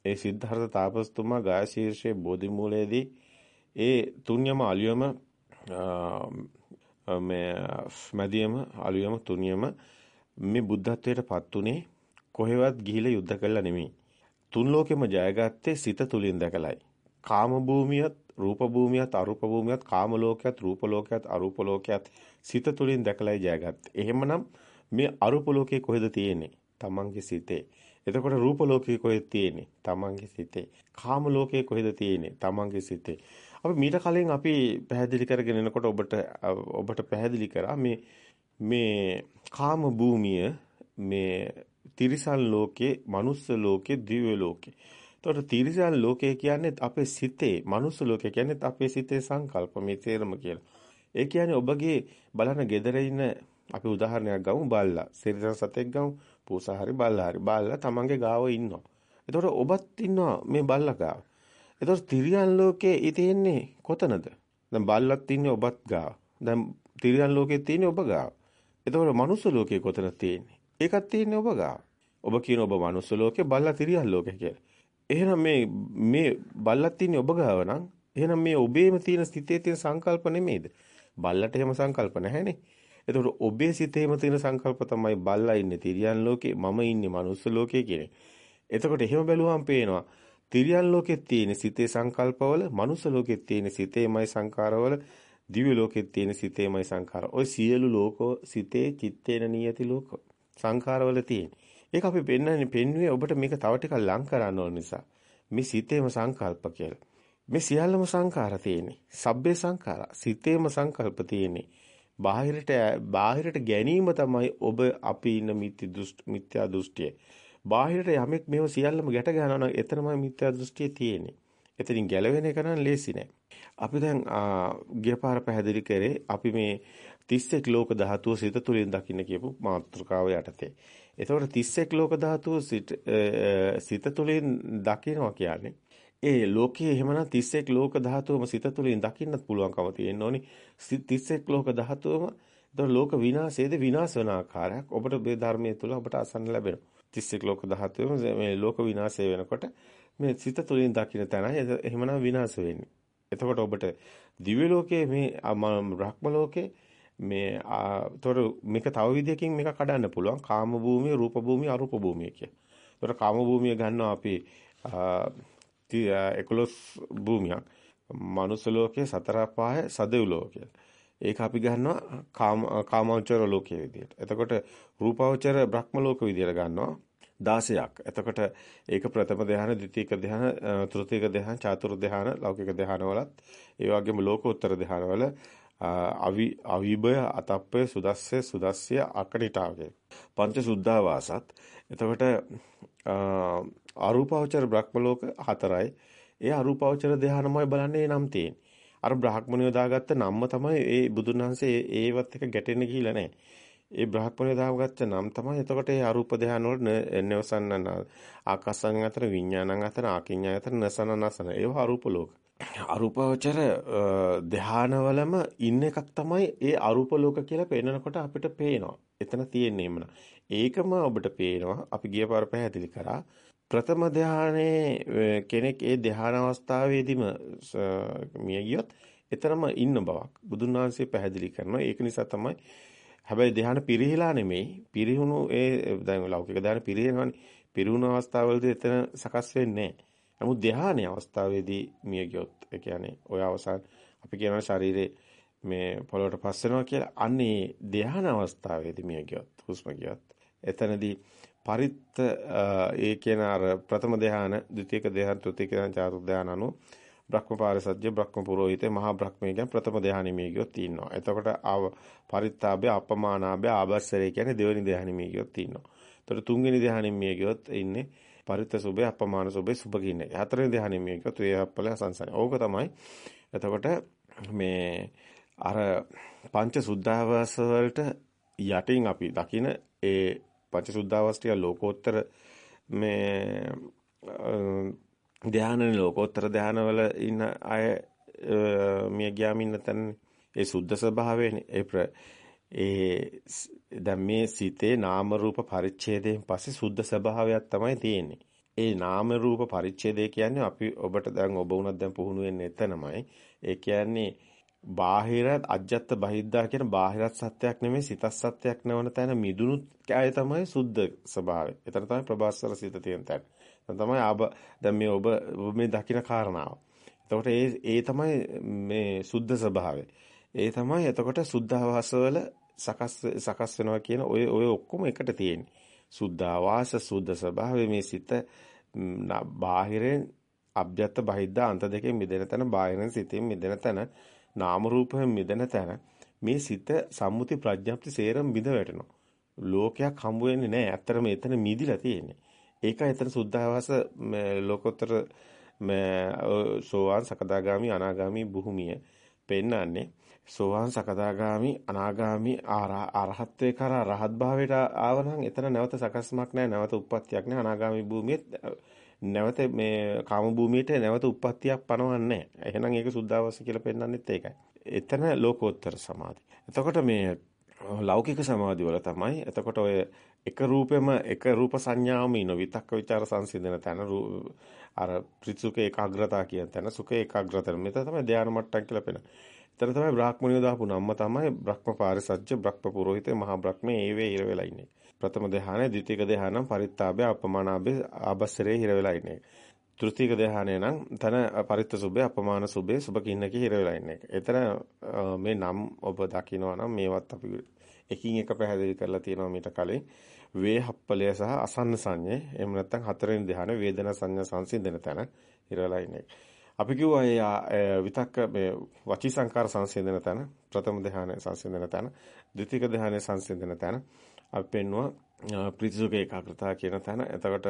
ඒ සිද්ධාර්ථ තාපස්තුමා ගාය ශීර්ෂයේ බෝධි මූලයේදී ඒ තුන්යම අලියම මේ මැදියම අලියම තුන්යම මේ බුද්ධත්වයට පත් උනේ කොහෙවත් ගිහිලා යුද්ධ කළා නෙමෙයි. තුන් ලෝකෙම ජයගත්තේ සිත තුලින් දැකලයි. කාම භූමියත්, රූප භූමියත්, අරූප භූමියත්, කාම ලෝකයත්, රූප ලෝකයත්, අරූප ලෝකයත් සිත තුලින් දැකලයි ජයගත්තේ. එහෙමනම් මේ අරූප ලෝකේ කොහෙද තියෙන්නේ? තමන්ගේ සිතේ. එතකොට රූප ලෝකේ කොහෙද තියෙන්නේ? තමන්ගේ සිතේ. කාම ලෝකේ කොහෙද තියෙන්නේ? තමන්ගේ සිතේ. අපි මීට කලින් අපි පැහැදිලි කරගෙන එනකොට ඔබට ඔබට පැහැදිලි කරා මේ මේ කාම භූමිය මේ තිරිසන් ලෝකේ, මනුස්ස ලෝකේ, දිව්‍ය ලෝකේ. එතකොට තිරිසන් ලෝකේ කියන්නේ අපේ සිතේ, මනුස්ස ලෝකේ කියන්නේ අපේ සිතේ සංකල්ප මේ තේරම කියලා. ඒ කියන්නේ ඔබගේ බලන gedare ඉන්න අපි උදාහරණයක් ගමු බල්ලා. සිරිසන් සතෙක් ගමු. පූසා හරි බල්ලා හරි. බල්ලා තමන්ගේ ගාව ඉන්නවා. එතකොට ඔබත් ඉන්නවා මේ බල්ලා ගාව. එතකොට තිරියන් ලෝකේ ඊ තියෙන්නේ කොතනද? දැන් බල්ලත් ඉන්නේ ඔබත් ගාව. දැන් තිරියන් ලෝකේ තියෙන්නේ ඔබ ගාව. එතකොට මනුස්ස ලෝකේ කොතනද තියෙන්නේ? ඒකත් තියෙන්නේ ඔබ ගාව. ඔබ කියන ඔබ මනුස්ස ලෝකේ බල්ලා තිරියන් ලෝකේ කියලා. එහෙනම් මේ මේ බල්ලත් තින්නේ ඔබ ගාව නම් එහෙනම් මේ ඔබේම තියෙන සිතේ තියෙන සංකල්ප නෙමෙයිද? බල්ලට එහෙම සංකල්ප නැහැනේ. එතකොට ඔබේ සිතේම තියෙන සංකල්ප තමයි බල්ලා ඉන්නේ තිරියන් ලෝකේ මම ඉන්නේ මනුස්ස ලෝකේ කියන්නේ. එතකොට එහෙම බැලුවම පේනවා තිරියන් ලෝකෙත් තියෙන සිතේ සංකල්පවල මනුස්ස ලෝකෙත් තියෙන සිතේමයි සංකාරවල දිව්‍ය ලෝකෙත් තියෙන සිතේමයි සංකාර. ওই සියලු ලෝකෝ සිතේ චිත්තේන නියති ලෝකෝ සංඛාරවල තියෙන. ඒක අපි පෙන්වන්නේ පෙන්වුවේ ඔබට මේක තව ටිකක් ලං කරන්න ඕන නිසා. මේ සිතේම සංකල්ප කියලා. මේ සියල්ලම සංඛාර තියෙන්නේ. සබ්බේ සංඛාරා. සිතේම සංකල්ප තියෙන්නේ. බාහිරට බාහිරට ගැනීම තමයි ඔබ අපි ඉන්න මිත්‍යා දෘෂ්ටිය. බාහිරට යමෙක් මේව සියල්ලම ගැට ගන්නවා නම් එතනමයි මිත්‍යා දෘෂ්ටිය තියෙන්නේ. එතනින් ගැලවෙන එක නම් ලේසි නෑ. අපි දැන් ගියපාර පැහැදිලි කරේ අපි මේ 31 ලෝක ධාතුව සිත තුළින් දකින්න කියපු මාතෘකාව යටතේ. එතකොට 31 ලෝක ධාතුව සිත තුළින් දකිනවා කියන්නේ ඒ ලෝකයේ එහෙමනම් 31 ලෝක ධාතුවම සිත තුළින් දකින්නත් පුළුවන්කම තියෙන්න ඕනි 31 ලෝක ධාතුවම එතකොට ලෝක විනාශයේද විනාශ වන ආකාරයක් ඔබට මේ ධර්මයේ තුල ඔබට අසන්න ලැබෙනවා 31 ලෝක ධාතුවම මේ ලෝක විනාශය වෙනකොට මේ සිත තුළින් දකින්න තැනයි එහෙමනම් විනාශ වෙන්නේ එතකොට ඔබට දිව්‍ය ලෝකයේ මේ බ්‍රහ්ම ලෝකයේ මේ තොර මේක තව විදියකින් මේක කඩන්න පුළුවන් කාම භූමිය රූප භූමිය අරූප භූමිය කියලා. ඒතර කාම භූමිය ගන්නවා අපි 11 භූමියක්. මනුස්ස ලෝකයේ සතර පාය සදෙව් ලෝකය. ඒක අපි ගන්නවා කාම කාමවචර ලෝකයේ විදියට. එතකොට රූපාවචර බ්‍රහ්ම ලෝක විදියට ගන්නවා. 16ක්. එතකොට ඒක ප්‍රථම ධ්‍යාන, ද්විතීක ධ්‍යාන, තෘතීක ධ්‍යාන, චාතුර්ථ ධ්‍යාන, ලෞකික ධ්‍යාන වලත් ඒ වගේම ලෝකෝත්තර ධ්‍යාන වල අවි අවිබය අතප්පය සුදස්සය සුදස්සය අකනිටාවගේ පංච සුද්ධාවාසත්. එතකොට අරූපාවචර බ්‍රහ්ම ලෝක හතරයි. ඒ අරූපාවචර ධානමයි බලන්නේ නම් තියෙන්නේ. අර බ්‍රහ්මණිය දාගත්ත නම්ම තමයි ඒ බුදුන් වහන්සේ ඒවත් එක ගැටෙන්න ගිහිල්ලා නැහැ ඒ බ්‍රහ්මණිය දාගත්ත නම් තමයි එතකොට ඒ අරූප ධාන වල නවසන්න ආකාසං අතර විඥානං අතර ආකින්ඥා අතර නසන නසන ඒව අරූප ලෝක අරූපවචර ධානවලම ඉන්න එකක් තමයි ඒ අරූප ලෝක කියලා පේනකොට අපිට පේනවා. එතන තියෙන්නේ එමන. ඒකම ඔබට පේනවා. අපි ගිය පාර පැහැදිලි කරා. ප්‍රථම ධානයේ කෙනෙක් ඒ ධාන අවස්ථාවේදීම මිය ගියොත් එතරම් ඉන්න බවක් බුදුන් වහන්සේ පැහැදිලි කරනවා. ඒක නිසා තමයි හැබැයි ධාන පිරිහිලා නෙමෙයි. පිරිහුණු ඒ දැන් ලෞකික ධාන පිරිහෙනවනේ. පිරිහුණු අවස්ථාවවලදී එතන සකස් වෙන්නේ නැහැ. නමුත් ධ්‍යානයේ අවස්ථාවේදී මිය ගියොත් ඒ කියන්නේ ඔය අවසන් අපි කියනවා ශරීරේ මේ පොළොවට පස් වෙනවා කියලා. අන්නේ ධ්‍යාන අවස්ථාවේදී මිය ගියොත් හුස්ම ගියොත් එතනදී පරිත්ත ඒ කියන අර ප්‍රථම ධ්‍යාන, ද්විතීක ධ්‍යාන, තෘතීක ධ්‍යාන, චතුර්ථ ධ්‍යාන අනු බ්‍රහ්මපාරසජ්‍ය බ්‍රහ්ම පුරোহিතේ මහා බ්‍රහ්මයේ කියන ප්‍රථම ධ්‍යානෙ මිය ගියොත් තියෙනවා. එතකොට ආව පරිත්තාභය, අපමානාභය, ආබස්සරේ කියන්නේ දෙවෙනි ධ්‍යානෙ මිය ගියොත් තියෙනවා. එතකොට තුන්වෙනි ධ්‍යානෙ මිය ගියොත් ඉන්නේ පරිත්ත සුභය අපමාන සුභය සුභ කියන්නේ. හතරෙනි ධ්‍යානෙ මේක ත්‍රිහප්පල සංසන. ඕක තමයි. එතකොට මේ අර පංච සුද්ධාවාස වලට යටින් අපි දකින ඒ පංච සුද්ධාවාස ටික ලෝකෝත්තර මේ ධානනේ ලෝකෝත්තර ධානවල ඉන්න අය මිය ගියාම ඉන්න තැන ඒ සුද්ධ ස්වභාවයනේ ඒ ඒ දැන් මේ සිතේ නාම රූප පරිච්ඡේදයෙන් පස්සේ සුද්ධ ස්වභාවයක් තමයි තියෙන්නේ. ඒ නාම රූප පරිච්ඡේදය කියන්නේ අපි ඔබට දැන් ඔබ වුණත් දැන් පුහුණු වෙන්නේ එතනමයි. ඒ කියන්නේ බාහිර අජ්ජත් බහිද්දා කියන බාහිරත් සත්‍යයක් නෙමෙයි සිතත් සත්‍යයක් නවන තැන මිදුණු කය තමයි සුද්ධ ස්වභාවය. එතන තමයි ප්‍රබාස්වර සිත තියෙන තැන. එතන තමයි ආබ දැන් මේ ඔබ මේ දකින්න කාරණාව. එතකොට ඒ ඒ තමයි මේ සුද්ධ ස්වභාවය. ඒ තමයි එතකොට සුද්ධාවාසවල සකස් සකස් වෙනවා කියන ඔය ඔය ඔක්කොම එකට තියෙන්නේ. සුද්ධාවාස සුද්ධ ස්වභාවය මේ සිත බාහිරෙන් අභ්‍යත්ත බහිද්ද අන්ත දෙකෙන් මිදෙන තැන බාහිරෙන් සිතෙන් මිදෙන තැන නාම රූපයෙන් මිදෙන තැන මේ සිත සම්මුති ප්‍රඥප්ති සේරම බිඳ වැටෙනවා. ලෝකයක් හම්බ වෙන්නේ නැහැ. ඇත්තටම එතන මිදිලා තියෙන්නේ. ඒකයි එතන සුද්ධාවාස ලෝකෝත්තර සෝවාන් සකදාගාමි අනාගාමි භූමිය පෙන්නන්නේ සෝවාන් සකදාගාමි අනාගාමි අරහත්වේ කරා රහත් භාවයට ආවනම් එතන නැවත සකස්මක් නැහැ නැවත උප්පත්තියක් නැහැ අනාගාමි භූමියේ නැවත මේ කාම භූමියට නැවත උප්පත්තියක් පනවන්නේ නැහැ. එහෙනම් ඒක සුද්ධාවස්ස කියලා පෙන්වන්නෙත් ඒකයි. එතන ලෝකෝත්තර සමාධි. එතකොට මේ ලෞකික සමාධි වල තමයි එතකොට ඔය එක රූපෙම එක රූප සංඥාවම ඉන විතක්ක ਵਿਚාර සංසිඳන තැන අර ප්‍රතිසුඛ ඒකාග්‍රතාව කියන තැන සුඛ ඒකාග්‍රතන මෙතන තමයි ධානය මට්ටම් කියලා පෙන්වන්නේ. එතන තමයි බ්‍රාහ්මණියෝ දාපු නම්ම තමයි බ්‍රහ්ම පාරිසජ්ජ බ්‍රහ්ම පුරোহিত මහා බ්‍රහ්මේ ඒ වේ ඉර වෙලා ඉන්නේ. ප්‍රථම ධානය, ද්විතීක ධානය, පරිත්තාභය, අපමානාභය, ආබස්සරේ ඉර වෙලා ඉන්නේ. තෘතීක ධානය නම් තන පරිත්ත සුභේ, අපමාන සුභේ, සුභ කින්නකේ ඉර වෙලා ඉන්නේ. එතන මේ නම් ඔබ දකිනවා නම් මේවත් අපි එකින් එක පැහැදිලි කරලා තියෙනවා මීට කලින්. වේහප්පලය සහ අසන්න සංඤේ එහෙම නැත්නම් හතරවෙනි ධ්‍යාන වේදනා සංඥා සංසිඳන තැන ඉරලා ඉන්නේ. අපි කිව්වා ඒ විතක්ක මේ වචී සංකාර සංසිඳන තැන ප්‍රථම ධ්‍යාන සංසිඳන තැන ද්විතීක ධ්‍යාන සංසිඳන තැන අපි පෙන්නවා ප්‍රතිසුඛ ඒකාග්‍රතාව කියන තැන. එතකොට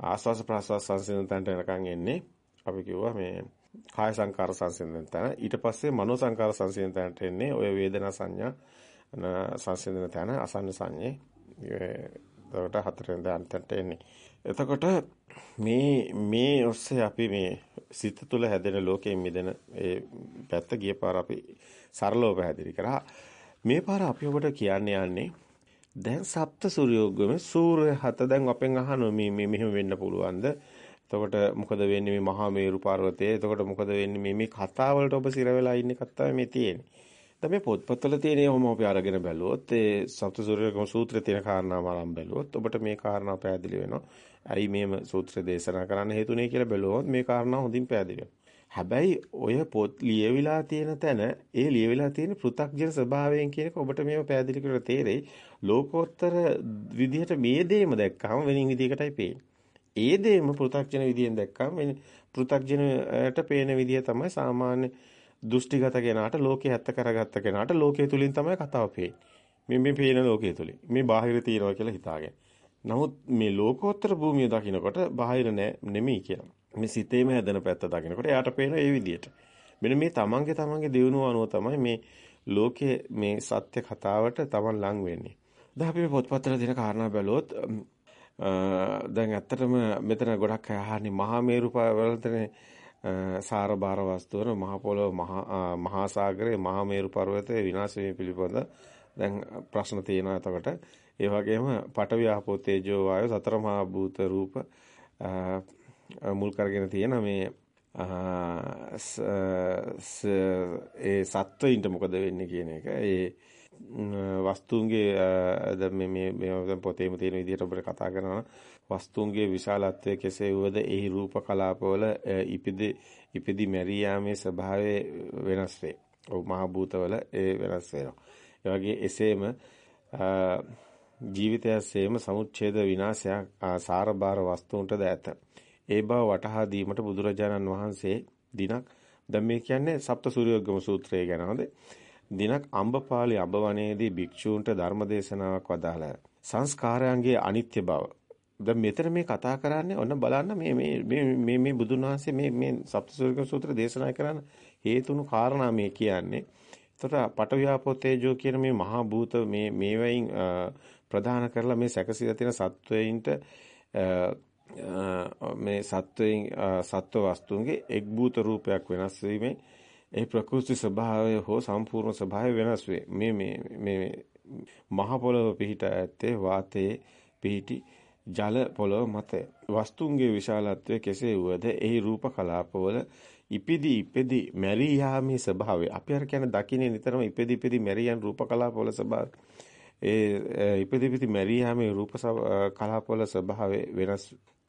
ආස්වාස ප්‍රාස්වාස සංසිඳන තැනට එනකන් එන්නේ අපි කිව්වා මේ කාය සංකාර සංසිඳන තැන ඊට පස්සේ මනෝ සංකාර සංසිඳන තැනට එන්නේ ඔය වේදනා සංඥා සංසිඳන තැන අසන්න සංඥේ එතකොට හතරෙන් දාන්තට එන්නේ. එතකොට මේ මේ ඔස්සේ අපි මේ සිත තුළ හැදෙන ලෝකයෙන් මිදෙන ඒ පැත්ත ගිය පාර අපි සරලව පැහැදිලි කරා. මේ පාර අපි ඔබට කියන්න යන්නේ දැන් සප්ත සූර්යෝගම සූර්ය හත දැන් අපෙන් අහනවා මේ මේ මෙහෙම වෙන්න පුළුවන්ද? එතකොට මොකද වෙන්නේ මේ මහා මේරු පර්වතයේ? එතකොට මොකද වෙන්නේ මේ මේ කතාවලට ඔබ සිර වෙලා ඉන්න කතාව මේ තියෙන්නේ. දැන් මේ පොත්පත්වල තියෙන ඒවම අපි අරගෙන බැලුවොත් ඒ සප්තසූර්යකම සූත්‍රයේ තියෙන කාරණා මලම් බැලුවොත් ඔබට මේ කාරණා පැහැදිලි වෙනවා. ඇයි මේම සූත්‍ර දේශනා කරන්න හේතුනේ කියලා බැලුවොත් මේ කාරණා හොඳින් පැහැදිලි හැබැයි ඔය පොත් ලියවිලා තියෙන තැන ඒ ලියවිලා තියෙන පෘ탁ජන ස්වභාවයෙන් කියන එක ඔබට මේව පැහැදිලි කරලා තේරෙයි. ලෝකෝත්තර විදිහට මේ දේම දැක්කම වෙනින් විදිහකටයි පේන්නේ. ඒ දේම පෘ탁ජන විදියෙන් දැක්කම වෙන පෘ탁ජනට පේන විදිහ තමයි සාමාන්‍ය දෘෂ්ටිගත කෙනාට ලෝකේ ඇත්ත කරගත්ත කෙනාට ලෝකයේ තුලින් තමයි කතාව පේන්නේ. මේ මේ පේන ලෝකයේ තුලින්. මේ බාහිර තියනවා කියලා හිතාගෙන. නමුත් මේ ලෝකෝත්තර භූමිය දකින්නකොට බාහිර නෙමෙයි කියලා. මේ සිතේම හැදෙන පැත්ත දකින්නකොට එයාට පේන ඒ විදිහට. මෙන්න මේ තමන්ගේ තමන්ගේ දියුණුව අනුව තමයි මේ ලෝකයේ මේ සත්‍ය කතාවට තමන් ලං වෙන්නේ. දැන් අපි පොත්පත්වල දෙන කාරණා බැලුවොත් දැන් ඇත්තටම මෙතන ගොඩක් අය අහන්නේ මහා මේරු වලතනේ සාර බාර වස්තුවන මහ පොළොව මහා සාගරයේ මහා මේරු පර්වතයේ විනාශ වීම පිළිබඳ දැන් ප්‍රශ්න තියෙනවා එතකොට. ඒ වගේම පඨවි ආපෝ තේජෝ වායෝ සතර මහා භූත රූප මුල් කරගෙන තියෙන මේ ඒ සත්වයින්ට මොකද වෙන්නේ කියන එක. ඒ වස්තුන්ගේ දැන් මේ මේ පොතේම තියෙන විදිහට ඔබට කතා කරනවා වස්තුන්ගේ විශාලත්වය කෙසේ වුවද එහි රූප කලාපවල ඉපිදි ඉපිදි මෙරී යාමේ ස්වභාවය වෙනස් වේ. ඔව් මහ භූතවල ඒ වෙනස් වෙනවා. ඒ වගේ එසේම ජීවිතයසේම සමුච්ඡේද විනාශයක් සාරබාර වස්තුන්ටද ඇත. ඒ බව වටහා දීමට බුදුරජාණන් වහන්සේ දිනක් දැන් මේ කියන්නේ සප්ත සූර්යෝගම සූත්‍රය ගැන හොඳේ. දිනක් අම්බපාලි අඹවනේදී භික්ෂූන්ට ධර්ම දේශනාවක් වදාළා. සංස්කාරයන්ගේ අනිත්‍ය බව දැන් මෙතන මේ කතා කරන්නේ ඔන්න බලන්න මේ මේ මේ මේ බුදුන් වහන්සේ මේ මේ සප්තසූරික සූත්‍ර දේශනා කරන හේතුණු කාරණා මේ කියන්නේ. එතකොට පටවියාපෝ තේජෝ කියන මේ මහා භූත මේ මේවයින් ප්‍රධාන කරලා මේ සැකසීලා තියෙන සත්වයින්ට මේ සත්වයෙන් සත්ව වස්තුන්ගේ එක් භූත රූපයක් වෙනස් වීමෙන් ඒ ප්‍රකෘති ස්වභාවය හෝ සම්පූර්ණ ස්වභාවය වෙනස් වේ. මේ මේ මේ මහ පොළව පිහිට ඇත්තේ වාතයේ පිහිටි ජල පොළව මත. වස්තුන්ගේ විශාලත්වය කෙසේ වුවද එහි රූප කලාපවල ඉපිදි ඉපිදි මැරී යාමේ ස්වභාවය. අපි අර කියන්නේ දකින්නේ නිතරම ඉපිදි ඉපිදි මැරී යන රූප කලාපවල ස්වභාවය. ඒ ඉපිදි ඉපිදි මැරී යාමේ රූප කලාපවල ස්වභාවය වෙනස්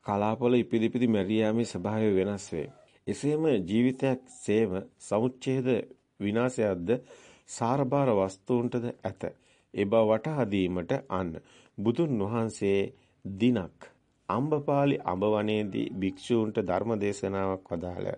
කලාපවල ඉපිදි ඉපිදි මැරී යාමේ ස්වභාවය වෙනස් වේ. එසේම ජීවිතයක් සේම සමුච්ඡේද විනාශයක්ද සාරබාර වස්තුන්ටද ඇත. ඒ බව වටහා දීමට අන්න බුදුන් වහන්සේ දිනක් අම්බපාලි අඹවනේදී භික්ෂූන්ට ධර්ම දේශනාවක් වදාළ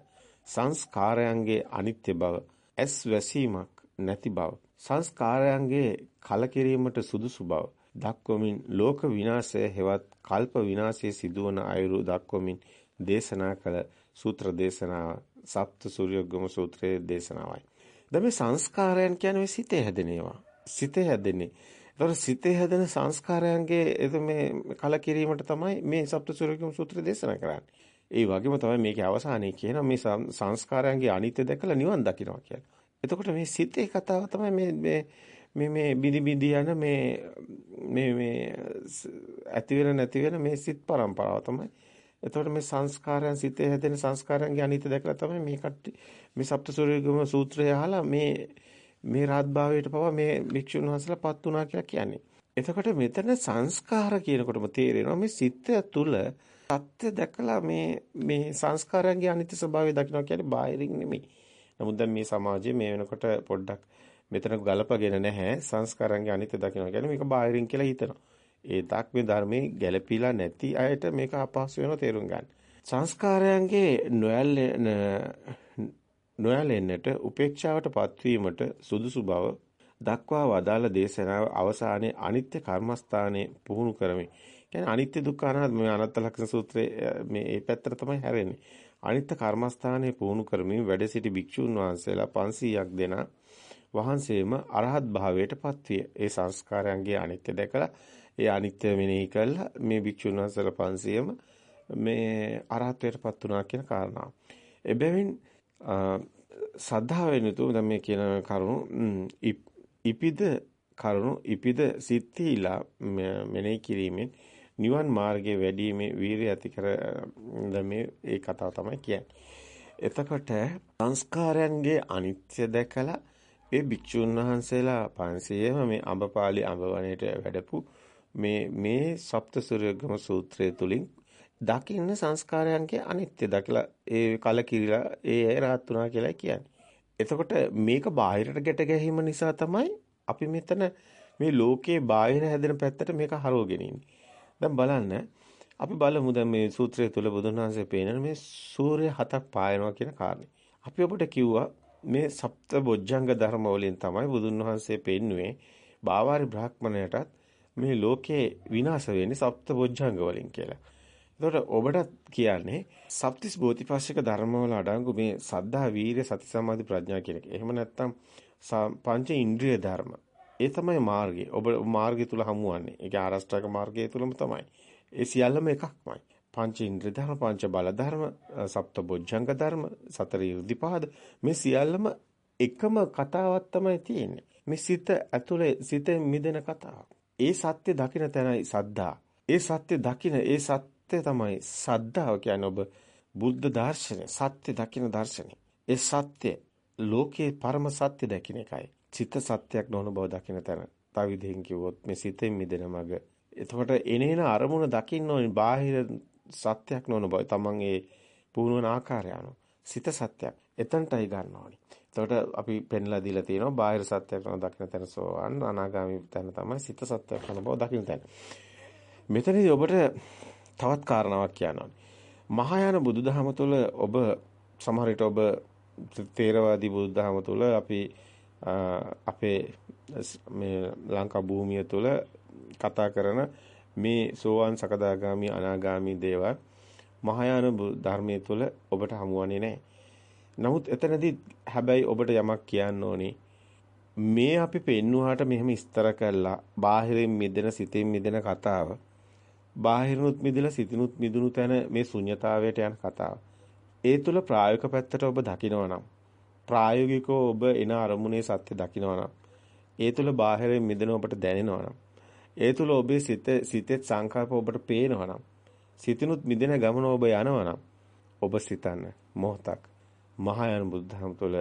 සංස්කාරයන්ගේ අනිත්‍ය බව ඇස් වැසීමක් නැති බව සංස්කාරයන්ගේ කලකිරීමට සුදුසු බව දක්වමින් ලෝක විනාශය හෙවත් කල්ප විනාශයේ සිදුවන අයුරු දක්වමින් දේශනා කළ සූත්‍ර දේශනාව සප්ත සූර්යග්ගම සූත්‍රයේ දේශනාවයි. දැන් මේ සංස්කාරයන් කියන්නේ සිතේ හැදෙන ඒවා. සිතේ හැදෙන්නේ. ඒතකොට සිතේ හැදෙන සංස්කාරයන්ගේ එද මේ කලකිරීමට තමයි මේ සප්ත සූර්යග්ගම සූත්‍රය දේශනා කරන්නේ. ඒ වගේම තමයි මේකේ අවසානයේ කියන මේ සංස්කාරයන්ගේ අනිත්‍ය දැකලා නිවන් දකින්නවා කියන්නේ. එතකොට මේ සිතේ කතාව තමයි මේ මේ මේ මේ බිඳි බිඳි යන මේ මේ මේ ඇති වෙන නැති වෙන මේ සිත් පරම්පරාව තමයි. එතකොට මේ සංස්කාරයන් සිතේ හැදෙන සංස්කාරයන්ගේ අනිත්‍ය දැකලා තමයි මේ කට්ටි මේ සප්තසූරියගම සූත්‍රය අහලා මේ මේ රාත්භාවයට පවා මේ භික්ෂුන් වහන්සේලා පත් වුණා කියලා කියන්නේ. එතකොට මෙතන සංස්කාර කියනකොටම තේරෙනවා මේ සිත තුළ සත්‍ය දැකලා මේ මේ සංස්කාරයන්ගේ අනිත්‍ය ස්වභාවය දකින්න කියන්නේ බාහිරින් නෙමෙයි. නමුත් දැන් මේ සමාජයේ මේ වෙනකොට පොඩ්ඩක් මෙතන ගලපගෙන නැහැ සංස්කාරයන්ගේ අනිත්‍ය දකින්න කියන්නේ මේක බාහිරින් කියලා හිතනවා. ඒ තාක් මේ ධර්මයේ ගැළපීලා නැති අයට මේක අපහසු වෙනවා තේරුම් ගන්න. සංස්කාරයන්ගේ නොයැලෙන්නට උපේක්ෂාවට පත්වීමට සුදුසු බව දක්වා වදාළ දේශනාව අවසානයේ අනිත්‍ය කර්මස්ථානයේ පුහුණු කරමි. කියන්නේ අනිත්‍ය දුක්ඛ අනාත්ම මේ අනත්ත ලක්ෂණ සූත්‍රයේ මේ මේ පැත්තට තමයි හැරෙන්නේ. අනිත්‍ය කර්මස්ථානයේ පුහුණු කරමින් වැඩ සිටි භික්ෂුන් වහන්සේලා 500ක් දෙනා වහන්සේම අරහත් භාවයට පත්විය. ඒ සංස්කාරයන්ගේ අනිත්‍ය දැකලා ඒ අනිත්‍ය මෙනෙහි කළා මේ භික්ෂුන් වහන්සේලා 500ම මේ අරහත්ත්වයටපත් වුණා කියන කාරණාව. එබැවින් සද්ධාවෙන් යුතුව දැන් මේ කියන කරුණු ඉපිද කරුණු ඉපිද සිත්තිලා මෙනෙහි කිරීමෙන් නිවන් මාර්ගයේ වැඩිීමේ වීරිය ඇති කර මේ ඒ කතාව තමයි කියන්නේ. එතකොට සංස්කාරයන්ගේ අනිත්‍ය දැකලා ඒ භික්ෂුන් වහන්සේලා 500ම මේ අඹපාලි අඹවණේට වැඩපු මේ මේ සප්තසූර්යගම සූත්‍රය තුලින් දකින්න සංස්කාරයන්ගේ අනිත්‍ය දැකලා ඒ කලකිරිලා ඒ ඇය rahat වුණා කියලා කියන්නේ. එතකොට මේක බාහිරට ගැට ගැහිම නිසා තමයි අපි මෙතන මේ ලෝකේ බාහිර හැදෙන පැත්තට මේක හරවගෙන ඉන්නේ. දැන් බලන්න අපි බලමු දැන් මේ සූත්‍රය තුල බුදුන් වහන්සේ පේන මේ සූර්ය හතක් පායනවා කියන කාරණේ. අපි ඔබට කිව්වා මේ සප්ත බොජ්ජංග ධර්ම වලින් තමයි බුදුන් වහන්සේ පෙන්නුවේ බාවාරි බ්‍රාහ්මණයටත් මේ ලෝකේ විනාශ වෙන්නේ සප්ත බොජ්ජංග වලින් කියලා. එතකොට ඔබට කියන්නේ සප්තිස් බෝධිපාශික ධර්ම වල අඩංගු මේ සද්ධා වීරිය සති සමාධි ප්‍රඥා කියන එක. එහෙම නැත්නම් පංච ඉන්ද්‍රිය ධර්ම. ඒ තමයි මාර්ගය. ඔබ මාර්ගය තුල හමුවන්නේ. ඒක ආරෂ්ඨක මාර්ගය තුලම තමයි. ඒ සියල්ලම එකක්මයි. පංච ඉන්ද්‍රිය ධර්ම, පංච බල ධර්ම, සප්ත බොජ්ජංග ධර්ම, සතර ඉර්ධිපාද මේ සියල්ලම එකම කතාවක් තමයි තියෙන්නේ. මේ සිත ඇතුලේ සිතෙන් මිදෙන කතාවක්. ඒ සත්‍ය දකින තැනයි සද්ධා. ඒ සත්‍ය දකින ඒ සත්‍ය තමයි සද්ධාව කියන්නේ ඔබ බුද්ධ දර්ශනය, සත්‍ය දකින දර්ශනය. ඒ සත්‍ය ලෝකේ පරම සත්‍ය දකින එකයි. චිත්ත සත්‍යයක් නොවන බව දකින තැන. තව විදිහකින් කිව්වොත් මේ සිතෙන් මිදෙන මඟ. එතකොට එනේන අරමුණ දකින්න ඕනේ බාහිර සත්‍යයක් නොවන බව. තමන් ඒ පුහුණුවන ආකාරය අනුව. සිත සත්‍යයක්. එතනටයි ගන්න ඕනේ. එතකොට අපි පෙන්ලා දීලා තියෙනවා බාහිර සත්‍යයක් නොවන දකින තැන සෝවන් අනාගාමී තැන තමයි සිත සත්‍යයක් නොවන බව දකින තැන. මෙතනදී ඔබට තවත් කාරණාවක් කියන්න ඕනේ. මහායාන බුදුදහම තුළ ඔබ සමහර විට ඔබ තේරවාදී බුදුදහම තුළ අපි අපේ මේ ලංකා භූමිය තුළ කතා කරන මේ සෝවාන් සකදාගාමි අනාගාමි දේවල් මහායාන ධර්මයේ තුළ ඔබට හමුවන්නේ නැහැ. නමුත් එතනදී හැබැයි ඔබට යමක් කියන්න ඕනේ. මේ අපි පෙන්නුවාට මෙහෙම විස්තර කළා බාහිරින් මිදෙන සිතින් මිදෙන කතාව බාහිරනුත් මිදලා සිතිනුත් මිදුණු තැන මේ ශුන්්‍යතාවයට යන කතාව. ඒ තුල ප්‍රායෝගික පැත්තට ඔබ දකිනවා නම් ප්‍රායෝගිකව ඔබ එන අරමුණේ සත්‍ය දකිනවා නම් ඒ තුල බාහිරින් මිදෙන ඔබට දැනෙනවා නම් ඒ තුල ඔබේ සිත සිතේ සංකල්ප ඔබට පේනවා නම් සිතිනුත් මිදෙන ගමන ඔබ යනවා නම් ඔබ සිතන්න මොහොතක් මහායාන බුද්ධහම තුළ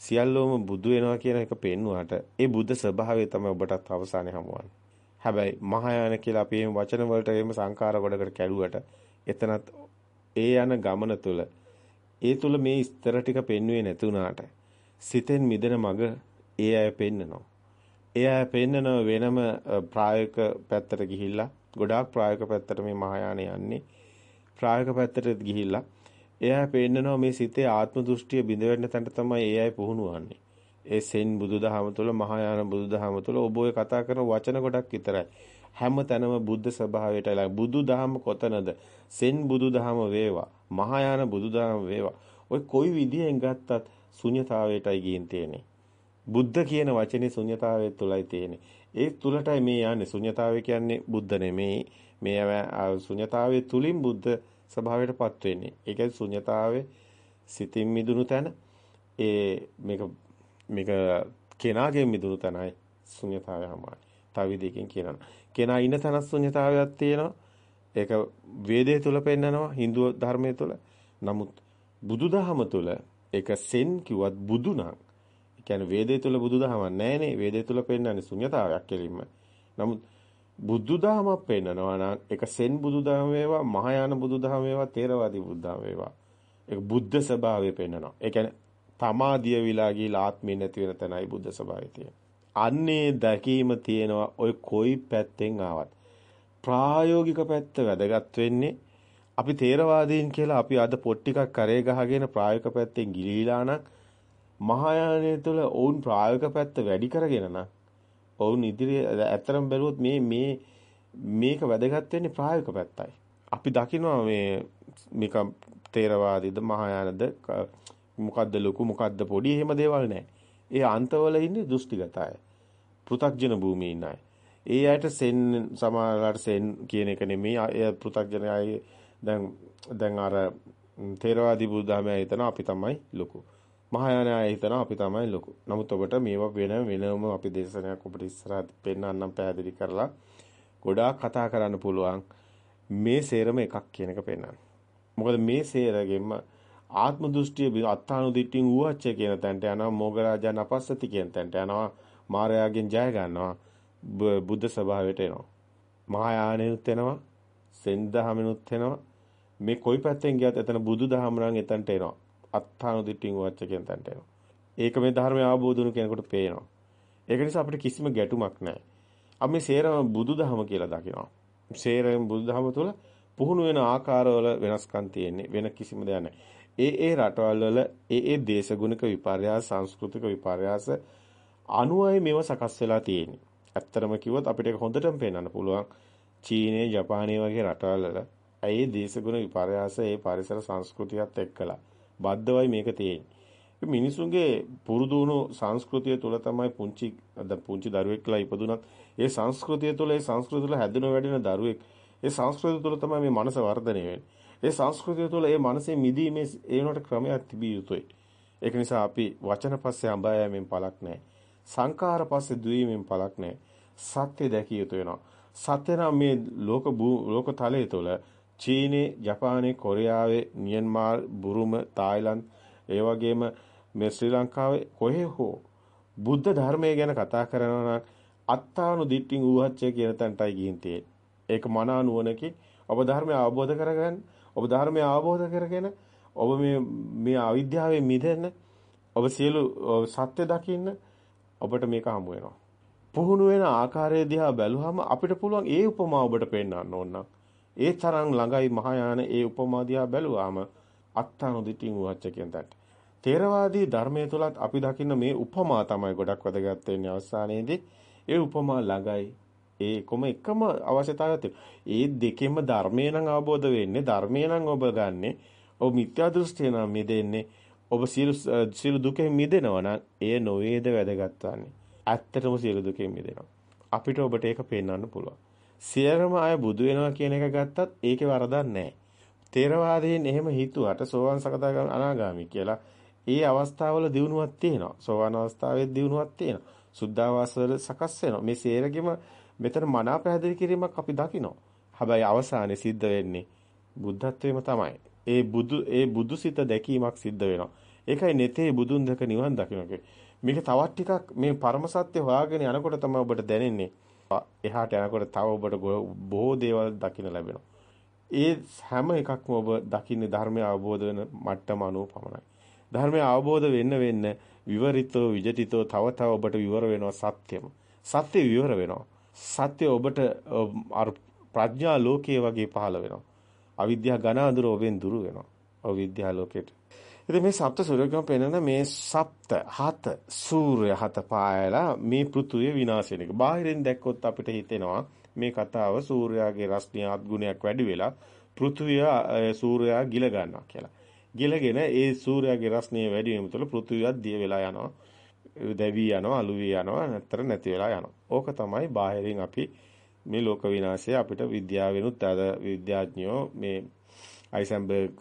සියල්ලෝම බුදු වෙනවා කියන එක පෙන්වුවාට ඒ බුද්ධ ස්වභාවය තමයි ඔබටත් අවසානයේ හමුවන්නේ. හැබැයි මහායාන කියලා අපි එහෙම වචන වලට එහෙම සංකාර ගොඩකට කැඩුවට එතනත් ඒ යන ගමන තුළ ඒ තුළ මේ ස්තර ටික පෙන්වුවේ නැති වුණාට සිතෙන් මිදෙන මග ඒ අය පෙන්නනවා. ඒ අය පෙන්නන වෙනම ප්‍රායෝගික පැත්තට ගිහිල්ලා ගොඩාක් ප්‍රායෝගික පැත්තට මේ මහායාන යන්නේ. ප්‍රායෝගික පැත්තට ගිහිල්ලා එයා පෙන්නනවා මේ සිතේ ආත්ම දෘෂ්ටිය බිඳ වෙන්න තැනට තමයි ඒ අය පුහුණුවන්නේ. ඒ සෙන් බුදුදහම තුළ මහායාන බුදුදහම තුළ ඔබ ඔය කතා කරන වචන ගොඩක් විතරයි. හැම තැනම බුද්ධ ස්වභාවයට ලයි. බුදුදහම කොතනද? සෙන් බුදුදහම වේවා. මහායාන බුදුදහම වේවා. ඔය කොයි විදියෙන් ගත්තත් ශුන්‍යතාවයටයි ගින් තියෙන්නේ. බුද්ධ කියන වචනේ ශුන්‍යතාවය තුලයි තියෙන්නේ. ඒ තුලටයි මේ යන්නේ. ශුන්‍යතාවය කියන්නේ බුද්ධ නෙමෙයි. මේ ශුන්‍යතාවයේ තුලින් බුද්ධ ස්වභාවයටපත් වෙන්නේ. ඒකයි ශුන්‍යතාවේ සිතින් මිදුණු තැන ඒ මේක මේක කෙනාගෙන් මිදුණු තැනයි ශුන්‍යතාවය හමායි. තව විදිහකින් කියනවා. කෙනා ඉන්න තැන ශුන්‍යතාවයක් තියෙනවා. ඒක වේදේ තුල පෙන්නනවා Hindu ධර්මයේ තුල. නමුත් බුදුදහම තුල ඒක සෙන් කිව්වත් බුදු නම් ඒ කියන්නේ වේදේ තුල බුදුදහමක් නැහැනේ. වේදේ තුල පෙන්නන්නේ ශුන්‍යතාවයක් කෙලින්ම. නමුත් බුදුදහමක් පෙන්නනවා නම් ඒක සෙන් බුදුදහම වේවා මහායාන බුදුදහම වේවා තේරවාදී බුදුදහම වේවා. ඒක බුද්ධ ස්වභාවය පෙන්නනවා. ඒ කියන්නේ තමාදිය විලා ගිහිලා ආත්මේ නැති වෙන තැනයි බුද්ධ ස්වභාවය තියෙන්නේ. අන්නේ දැකීම තියෙනවා ඔය කොයි පැත්තෙන් ආවත්. ප්‍රායෝගික පැත්ත වැදගත් වෙන්නේ අපි තේරවාදීන් කියලා අපි අද පොත් ටිකක් කරේ ගහගෙන ප්‍රායෝගික පැත්තෙන් ගිලීලා නම් මහායානය තුළ ඔවුන් ප්‍රායෝගික පැත්ත වැඩි කරගෙන නම් ඔවුන් ඉදිරිය ඇත්තරම් බැලුවොත් මේ මේ මේක වැදගත් වෙන්නේ ප්‍රායෝගික පැත්තයි. අපි දකිනවා මේ මේක තේරවාදීද මහායානද මොකද්ද ලොකු මොකද්ද පොඩි එහෙම දේවල් නැහැ. ඒ අන්තවල ඉන්නේ දෘෂ්ටිගත අය. පෘ탁ජන භූමියේ ඉන්න අය. ඒ අයට සෙන් සමාලාට සෙන් කියන එක නෙමෙයි. ඒ පෘ탁ජන අය දැන් දැන් අර තේරවාදී බුදුදහමේ හිතන අපි තමයි ලොකු. මහායානය හිතනවා අපි තමයි ලොකු. නමුත් ඔබට මේවා වෙන වෙනම අපි දේශනයක් ඔබට ඉස්සරහට පෙන්වන්නම් පැහැදිලි කරලා ගොඩාක් කතා කරන්න පුළුවන්. මේ සේරම එකක් කියන එක පෙන්වන්න. මොකද මේ සේරගෙම ආත්ම දෘෂ්ටිය අත්තානු දිට්ඨින් ඌවච්ච කියන තැනට යනවා මොගරාජන් අපස්සති කියන තැනට යනවා මායාවෙන් ජය ගන්නවා බුද්ධ ස්වභාවයට එනවා. මහායානෙනුත් එනවා සෙන්දහමනුත් එනවා මේ කොයි පැත්තෙන් ගියත් එතන බුදුදහම නම් එතනට එනවා. අත්තානු දිට්ඨින් වච්ච කියන තැනට එනවා. ඒක මේ ධර්මය අවබෝධ වුණු කෙනෙකුට පේනවා. ඒක නිසා අපිට කිසිම ගැටුමක් නැහැ. අපි මේ සේරම බුදුදහම කියලා දකිනවා. සේරම බුදුදහම තුළ පුහුණු වෙන ආකාරවල වෙනස්කම් තියෙන්නේ වෙන කිසිම දෙයක් නැහැ. ඒ ඒ රටවල් වල ඒ ඒ දේශගුණික විපර්යාස සංස්කෘතික විපර්යාස අනුවයි මේව සකස් වෙලා තියෙන්නේ. ඇත්තටම කිව්වොත් අපිට ඒක හොඳටම පේන්නන්න පුළුවන්. චීනය, ජපානය වගේ රටවල් වල ඒ දේශගුණ විපර්යාස ඒ පරිසර සංස්කෘතියත් එක්කලා බද්ධවයි මේක තියෙන්නේ. මිනිසුන්ගේ පුරුදු වුණු සංස්කෘතිය තුළ තමයි පුංචි පුංචි දරුවෙක්ලා ඉපදුනත් ඒ සංස්කෘතිය තුළ ඒ සංස්කෘතිය තුළ හැදෙන වැඩෙන දරුවෙක් ඒ සංස්කෘතිය තුළ තමයි මේ මනස වර්ධනය වෙන්නේ. ඒ සංස්කෘතිය තුළ ඒ මනසේ මිදීමේ ඒ උනට ක්‍රමයක් තිබිය යුතුයි. ඒක නිසා අපි වචන පස්සේ අඹා යෑමෙන් පළක් නැහැ. සංකාර පස්සේ දුවීමෙන් පළක් නැහැ. සත්‍ය දැකිය යුතු වෙනවා. සත්‍ය නම් මේ ලෝක ලෝක තලයේ තුළ චීනේ, ජපානයේ, කොරියාවේ, මියන්මාර්, බුරුම, තායිලන්ත, ඒ වගේම මේ ශ්‍රී ලංකාවේ කොහේ හෝ බුද්ධ ධර්මය ගැන කතා කරනවා නම් අත්තානු දිට්ඨින් ඌහච්චය කියන තැනටයි ගිහින් තියෙන්නේ. ඒක මනා නුවණකින් ඔබ ධර්මය අවබෝධ කරගන්න, ඔබ ධර්මය අවබෝධ කරගෙන ඔබ මේ මේ අවිද්‍යාවෙන් මිදෙන්න, ඔබ සියලු සත්‍ය දකින්න ඔබට මේක හමු වෙනවා. පුහුණු වෙන ආකාරය දිහා බැලුවම අපිට පුළුවන් ඒ උපමා ඔබට පෙන්වන්න ඕන නම් ඒ තරම් ළඟයි මහායාන ඒ උපමාදියා බැලුවාම අත්තානුදිටින් වච්ච කියන තැනට. තේරවාදී ධර්මයේ තුලත් අපි දකින්න මේ උපමා තමයි ගොඩක් වැදගත් වෙන්නේ අවසානයේදී. ඒ උපමා ළඟයි ඒ කොම එකම අවශ්‍යතාවයක් ඒ දෙකෙන්ම ධර්මය නම් අවබෝධ වෙන්නේ ධර්මය නම් ඔබ ගන්නෙ ඔබ මිත්‍යා දෘෂ්ටිය නම් මිදෙන්නේ ඔබ සියලු සියලු දුකෙන් මිදෙනවා නම් එය නොවේද වැදගත් වන්නේ ඇත්තටම සියලු දුකෙන් මිදෙනවා අපිට ඔබට ඒක පෙන්වන්න පුළුවන් සියරම අය බුදු වෙනවා කියන එක ගත්තත් ඒකේ වරදක් නැහැ. තේරවාදයෙන් එහෙම හිතුවට සෝවාන් සකදාගාමී අනාගාමී කියලා ඒ අවස්ථාවල දිනුවක් තියෙනවා. සෝවාන් අවස්ථාවේ දිනුවක් තියෙනවා. සුද්ධාවාසවල සකස් වෙනවා. මේ සේරගෙම මෙතන මනා පැහැදිලි කිරීමක් අපි දකිනවා. හැබැයි අවසානයේ සිද්ධ වෙන්නේ බුද්ධත්වයේම තමයි. ඒ බුදු ඒ බුදුසිත දැකීමක් සිද්ධ වෙනවා. ඒකයි neතේ බුදුන් දැක නිවන් දකින්න මේක තවත් ටිකක් මේ පරම සත්‍ය හොයාගෙන යනකොට තමයි ඔබට දැනෙන්නේ. එහාට යනකොට තව ඔබට බොහෝ දේවල් දකින්න ලැබෙනවා. ඒ හැම එකක්ම ඔබ දකින්නේ ධර්මය අවබෝධ වෙන මට්ටම අනුව පමණයි. ධර්මය අවබෝධ වෙන්න වෙන්න විවරිතෝ විජිතෝ තව තව ඔබට විවර වෙනවා සත්‍යම. සත්‍ය විවර වෙනවා. සත්‍ය ඔබට ප්‍රඥා ලෝකයේ වගේ පහළ වෙනවා. අවිද්‍යාව ඝන අඳුර ඔබෙන් දුරු වෙනවා. අවිද්‍යාව ලෝකෙට. ඉතින් මේ සප්ත සූර්යකම පෙන්වන මේ සප්ත හත සූර්ය හත පායලා මේ පෘථුවිය විනාශ වෙන එක. බාහිරින් දැක්කොත් අපිට හිතෙනවා මේ කතාව සූර්යාගේ රශ්මිය අත්ගුණයක් වැඩි වෙලා පෘථුවිය සූර්යයා ගිල ගන්නවා කියලා. ගිලගෙන ඒ සූර්යාගේ රශ්මිය වැඩි වීම තුළ පෘථුවියත් දිය වෙලා යනවා. දැවි යනවා, අලු වී යනවා, නැත්තර නැති වෙලා යනවා. ඕක තමයි බාහිරින් අපි මේ ලෝක විනාශය අපිට විද්‍යාවෙනුත් අද විද්‍යාඥයෝ මේ අයිසන්බර්ග්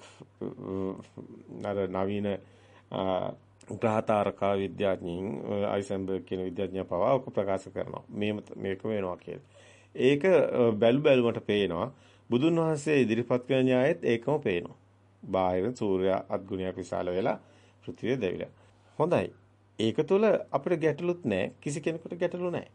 අර නවීන ග්‍රහතාරකා විද්‍යාඥයින් අයිසන්බර්ග් කියන විද්‍යාඥයා පවා ඔක ප්‍රකාශ කරනවා. මේ මේක වෙනවා කියලා. ඒක බැලු බැලුමට පේනවා බුදුන් වහන්සේ ඉදිරිපත් කරන න්‍යායෙත් ඒකම පේනවා. බාහිර සූර්යා අත්ගුණයක් විශාල වෙලා පෘථිවිය දෙවිලා. හොඳයි. ඒක තුළ අපිට ගැටලුත් නැහැ. කිසි කෙනෙකුට ගැටලු නැහැ.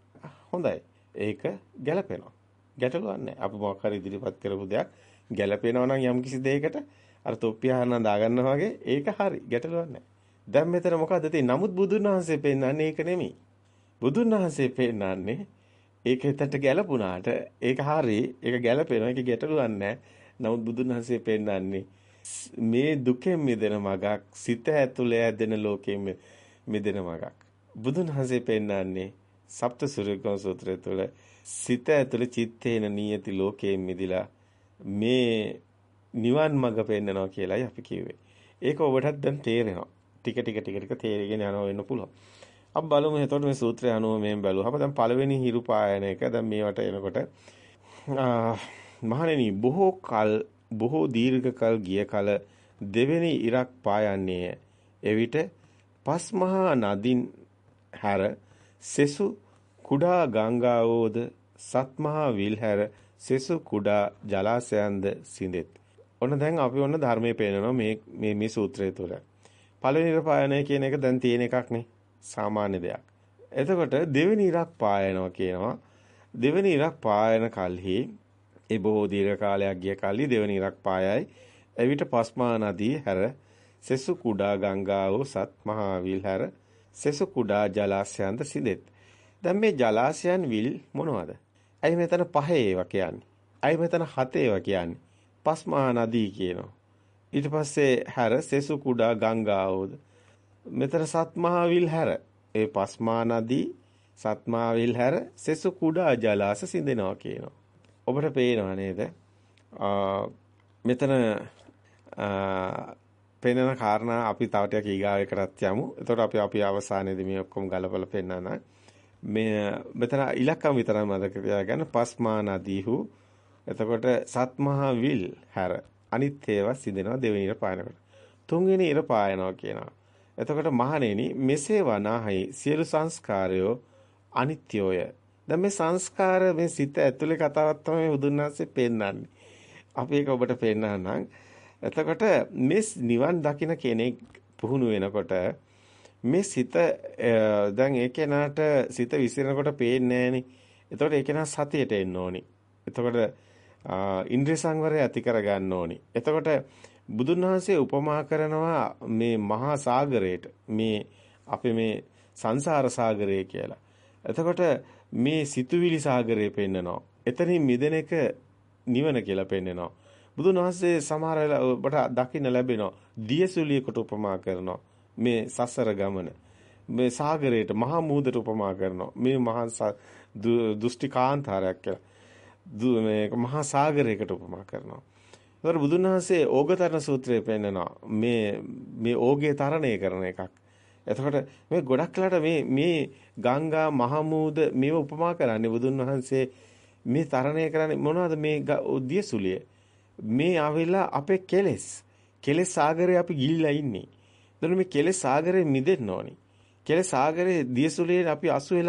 හොඳයි. ඒක ගැළපෙනවා. ගැටලුවක් නැහැ. අපි මොකක් හරි ඉදිරිපත් කරපු දෙයක් ගැළපෙනවා නම් යම් කිසි දෙයකට අර තොප්පිය අහන්න දාගන්නවා වගේ ඒක හරි ගැටලුවක් නැහැ. දැන් මෙතන මොකද්ද තියෙන්නේ? නමුත් බුදුන් වහන්සේ පෙන්නන්නේ ඒක නෙමෙයි. බුදුන් වහන්සේ පෙන්නන්නේ ඒක හිතට ගැළපුණාට ඒක හරි ඒක ගැළපෙනවා ඒක ගැටලුවක් නැහැ. නමුත් බුදුන් වහන්සේ පෙන්නන්නේ මේ දුකෙන් මිදෙන මගක් සිත ඇතුලේ ඇදෙන ලෝකෙම මිදෙන මගක්. බුදුන් වහන්සේ පෙන්නන්නේ සප්ත සූර්යකෝණ සූත්‍රය තුළ සිත ඇතුලේ චිත්තේන නියති ලෝකයෙන් මිදිලා මේ නිවන් මඟ පෙන්නනවා කියලායි අපි කිව්වේ. ඒක ඔබටත් දැන් තේරෙනවා. ටික ටික ටික ටික තේරෙගෙන යනවා වෙන්න පුළුවන්. අපි බලමු එතකොට මේ සූත්‍රය අනුව මෙහෙම බැලුවහම දැන් පළවෙනි හිරු පායන එක දැන් මේවට එනකොට මහණෙනි බොහෝ කල් බොහෝ දීර්ඝ කල් ගිය කල දෙවෙනි ඉරක් පායන්නේය. එවිට පස් මහා නදින් හැර සෙසු කුඩා ගංගාවෝද සත්මහා විල්හැර සෙසු කුඩා ජලාශයන්ද සිඳෙත්. ඔන්න දැන් අපි ඔන්න ධර්මයේ පේනවා මේ මේ මේ සූත්‍රය තුළ. පළවෙනි පායනය කියන එක දැන් තියෙන එකක් නේ. සාමාන්‍ය දෙයක්. එතකොට දෙවෙනි ඉරක් පායනවා කියනවා. දෙවෙනි ඉරක් පායන කල්හි ඒ බොහෝ දීර්ඝ කාලයක් ගිය කල්හි දෙවෙනි ඉරක් පායයි. එවිට පස්මා නදී හැර සෙසු කුඩා ගංගාව සත් මහා විල්හැර සෙසු කුඩා ජලාශයන්ද සිඳෙත්. දැන් මේ ජලාශයන් විල් මොනවද? ඇයි මෙතන පහේ ඒවා කියන්නේ? ඇයි මෙතන හතේ ඒවා කියන්නේ? පස්මහා නදී කියනවා. ඊට පස්සේ හැර සෙසු කුඩා ගංගාවෝද. මෙතන සත්මහා විල් හැර. ඒ පස්මා නදී සත්මා විල් හැර සෙසු කුඩා ජලාශ සිඳෙනවා කියනවා. ඔබට පේනව නේද? මෙතන පෙනෙන කාරණා අපි තව ටිකක් ඊගාවකටත් යමු. එතකොට අපි අපි අවසානයේදී මේ ඔක්කොම ගලපලා පෙන්නන මේ මෙතන ඉලක්කම් විතරයි මතක තියාගන්න පස්මා නදීහු එතකොට සත්මහා විල් හැර. අනිත් ඒවා සිදෙනවා දෙවෙනි ඉර පායනකොට. තුන්වෙනි ඉර පායනවා කියනවා. එතකොට මහණෙනි මෙසේ වනාහි සියලු සංස්කාරයෝ අනිත්‍යෝය. දැන් මේ සංස්කාර මේ සිත ඇතුලේ කතාවක් තමයි බුදුන්වහන්සේ පෙන්නන්නේ අපි ඒක ඔබට පෙන්නන්නම් එතකොට මේ නිවන් දකින්න කෙනෙක් පුහුණු වෙනකොට මේ සිත දැන් ඒ කෙනාට සිත විසිරෙනකොට පේන්නේ නැහෙනි. එතකොට ඒ කෙනා සතියට එන්න ඕනි. එතකොට ඉන්ද්‍රිය සංවරය ඇති කර ගන්න ඕනි. එතකොට බුදුන් වහන්සේ උපමා කරනවා මේ මහා සාගරයට මේ අපේ මේ සංසාර සාගරය කියලා. එතකොට මේ සිතුවිලි සාගරය පෙන්නනවා. එතනින් මිදෙන එක නිවන කියලා පෙන්නනවා. බුදුන් වහන්සේ සමහර වෙලාවට දකින්න ලැබෙනවා. දියසුලියකට උපමා කරනවා. මේ සසර ගමන මේ සාගරයට මහා මූදට උපමා කරනවා මේ මහා දෘෂ්ටි කාන්තාරයක් කියලා මේ මහා සාගරයකට උපමා කරනවා ඒතර බුදුන් වහන්සේ ඕගතරණ සූත්‍රයේ පෙන්නනවා මේ මේ ඕගේ තරණය කරන එකක් එතකොට මේ ගොඩක් වෙලාට මේ මේ ගංගා මහමූද මේව උපමා කරන්නේ බුදුන් වහන්සේ මේ තරණය කරන්නේ මොනවද මේ දියසුලිය? මේ ආවෙලා අපේ කෙලෙස්. කෙලෙස් සාගරේ අපි ගිලිලා ඉන්නේ. එතකොට මේ කෙලෙස් සාගරේ මිදෙන්න ඕනි. කෙලෙස් සාගරේ දියසුලියේ අපි අසු වෙලා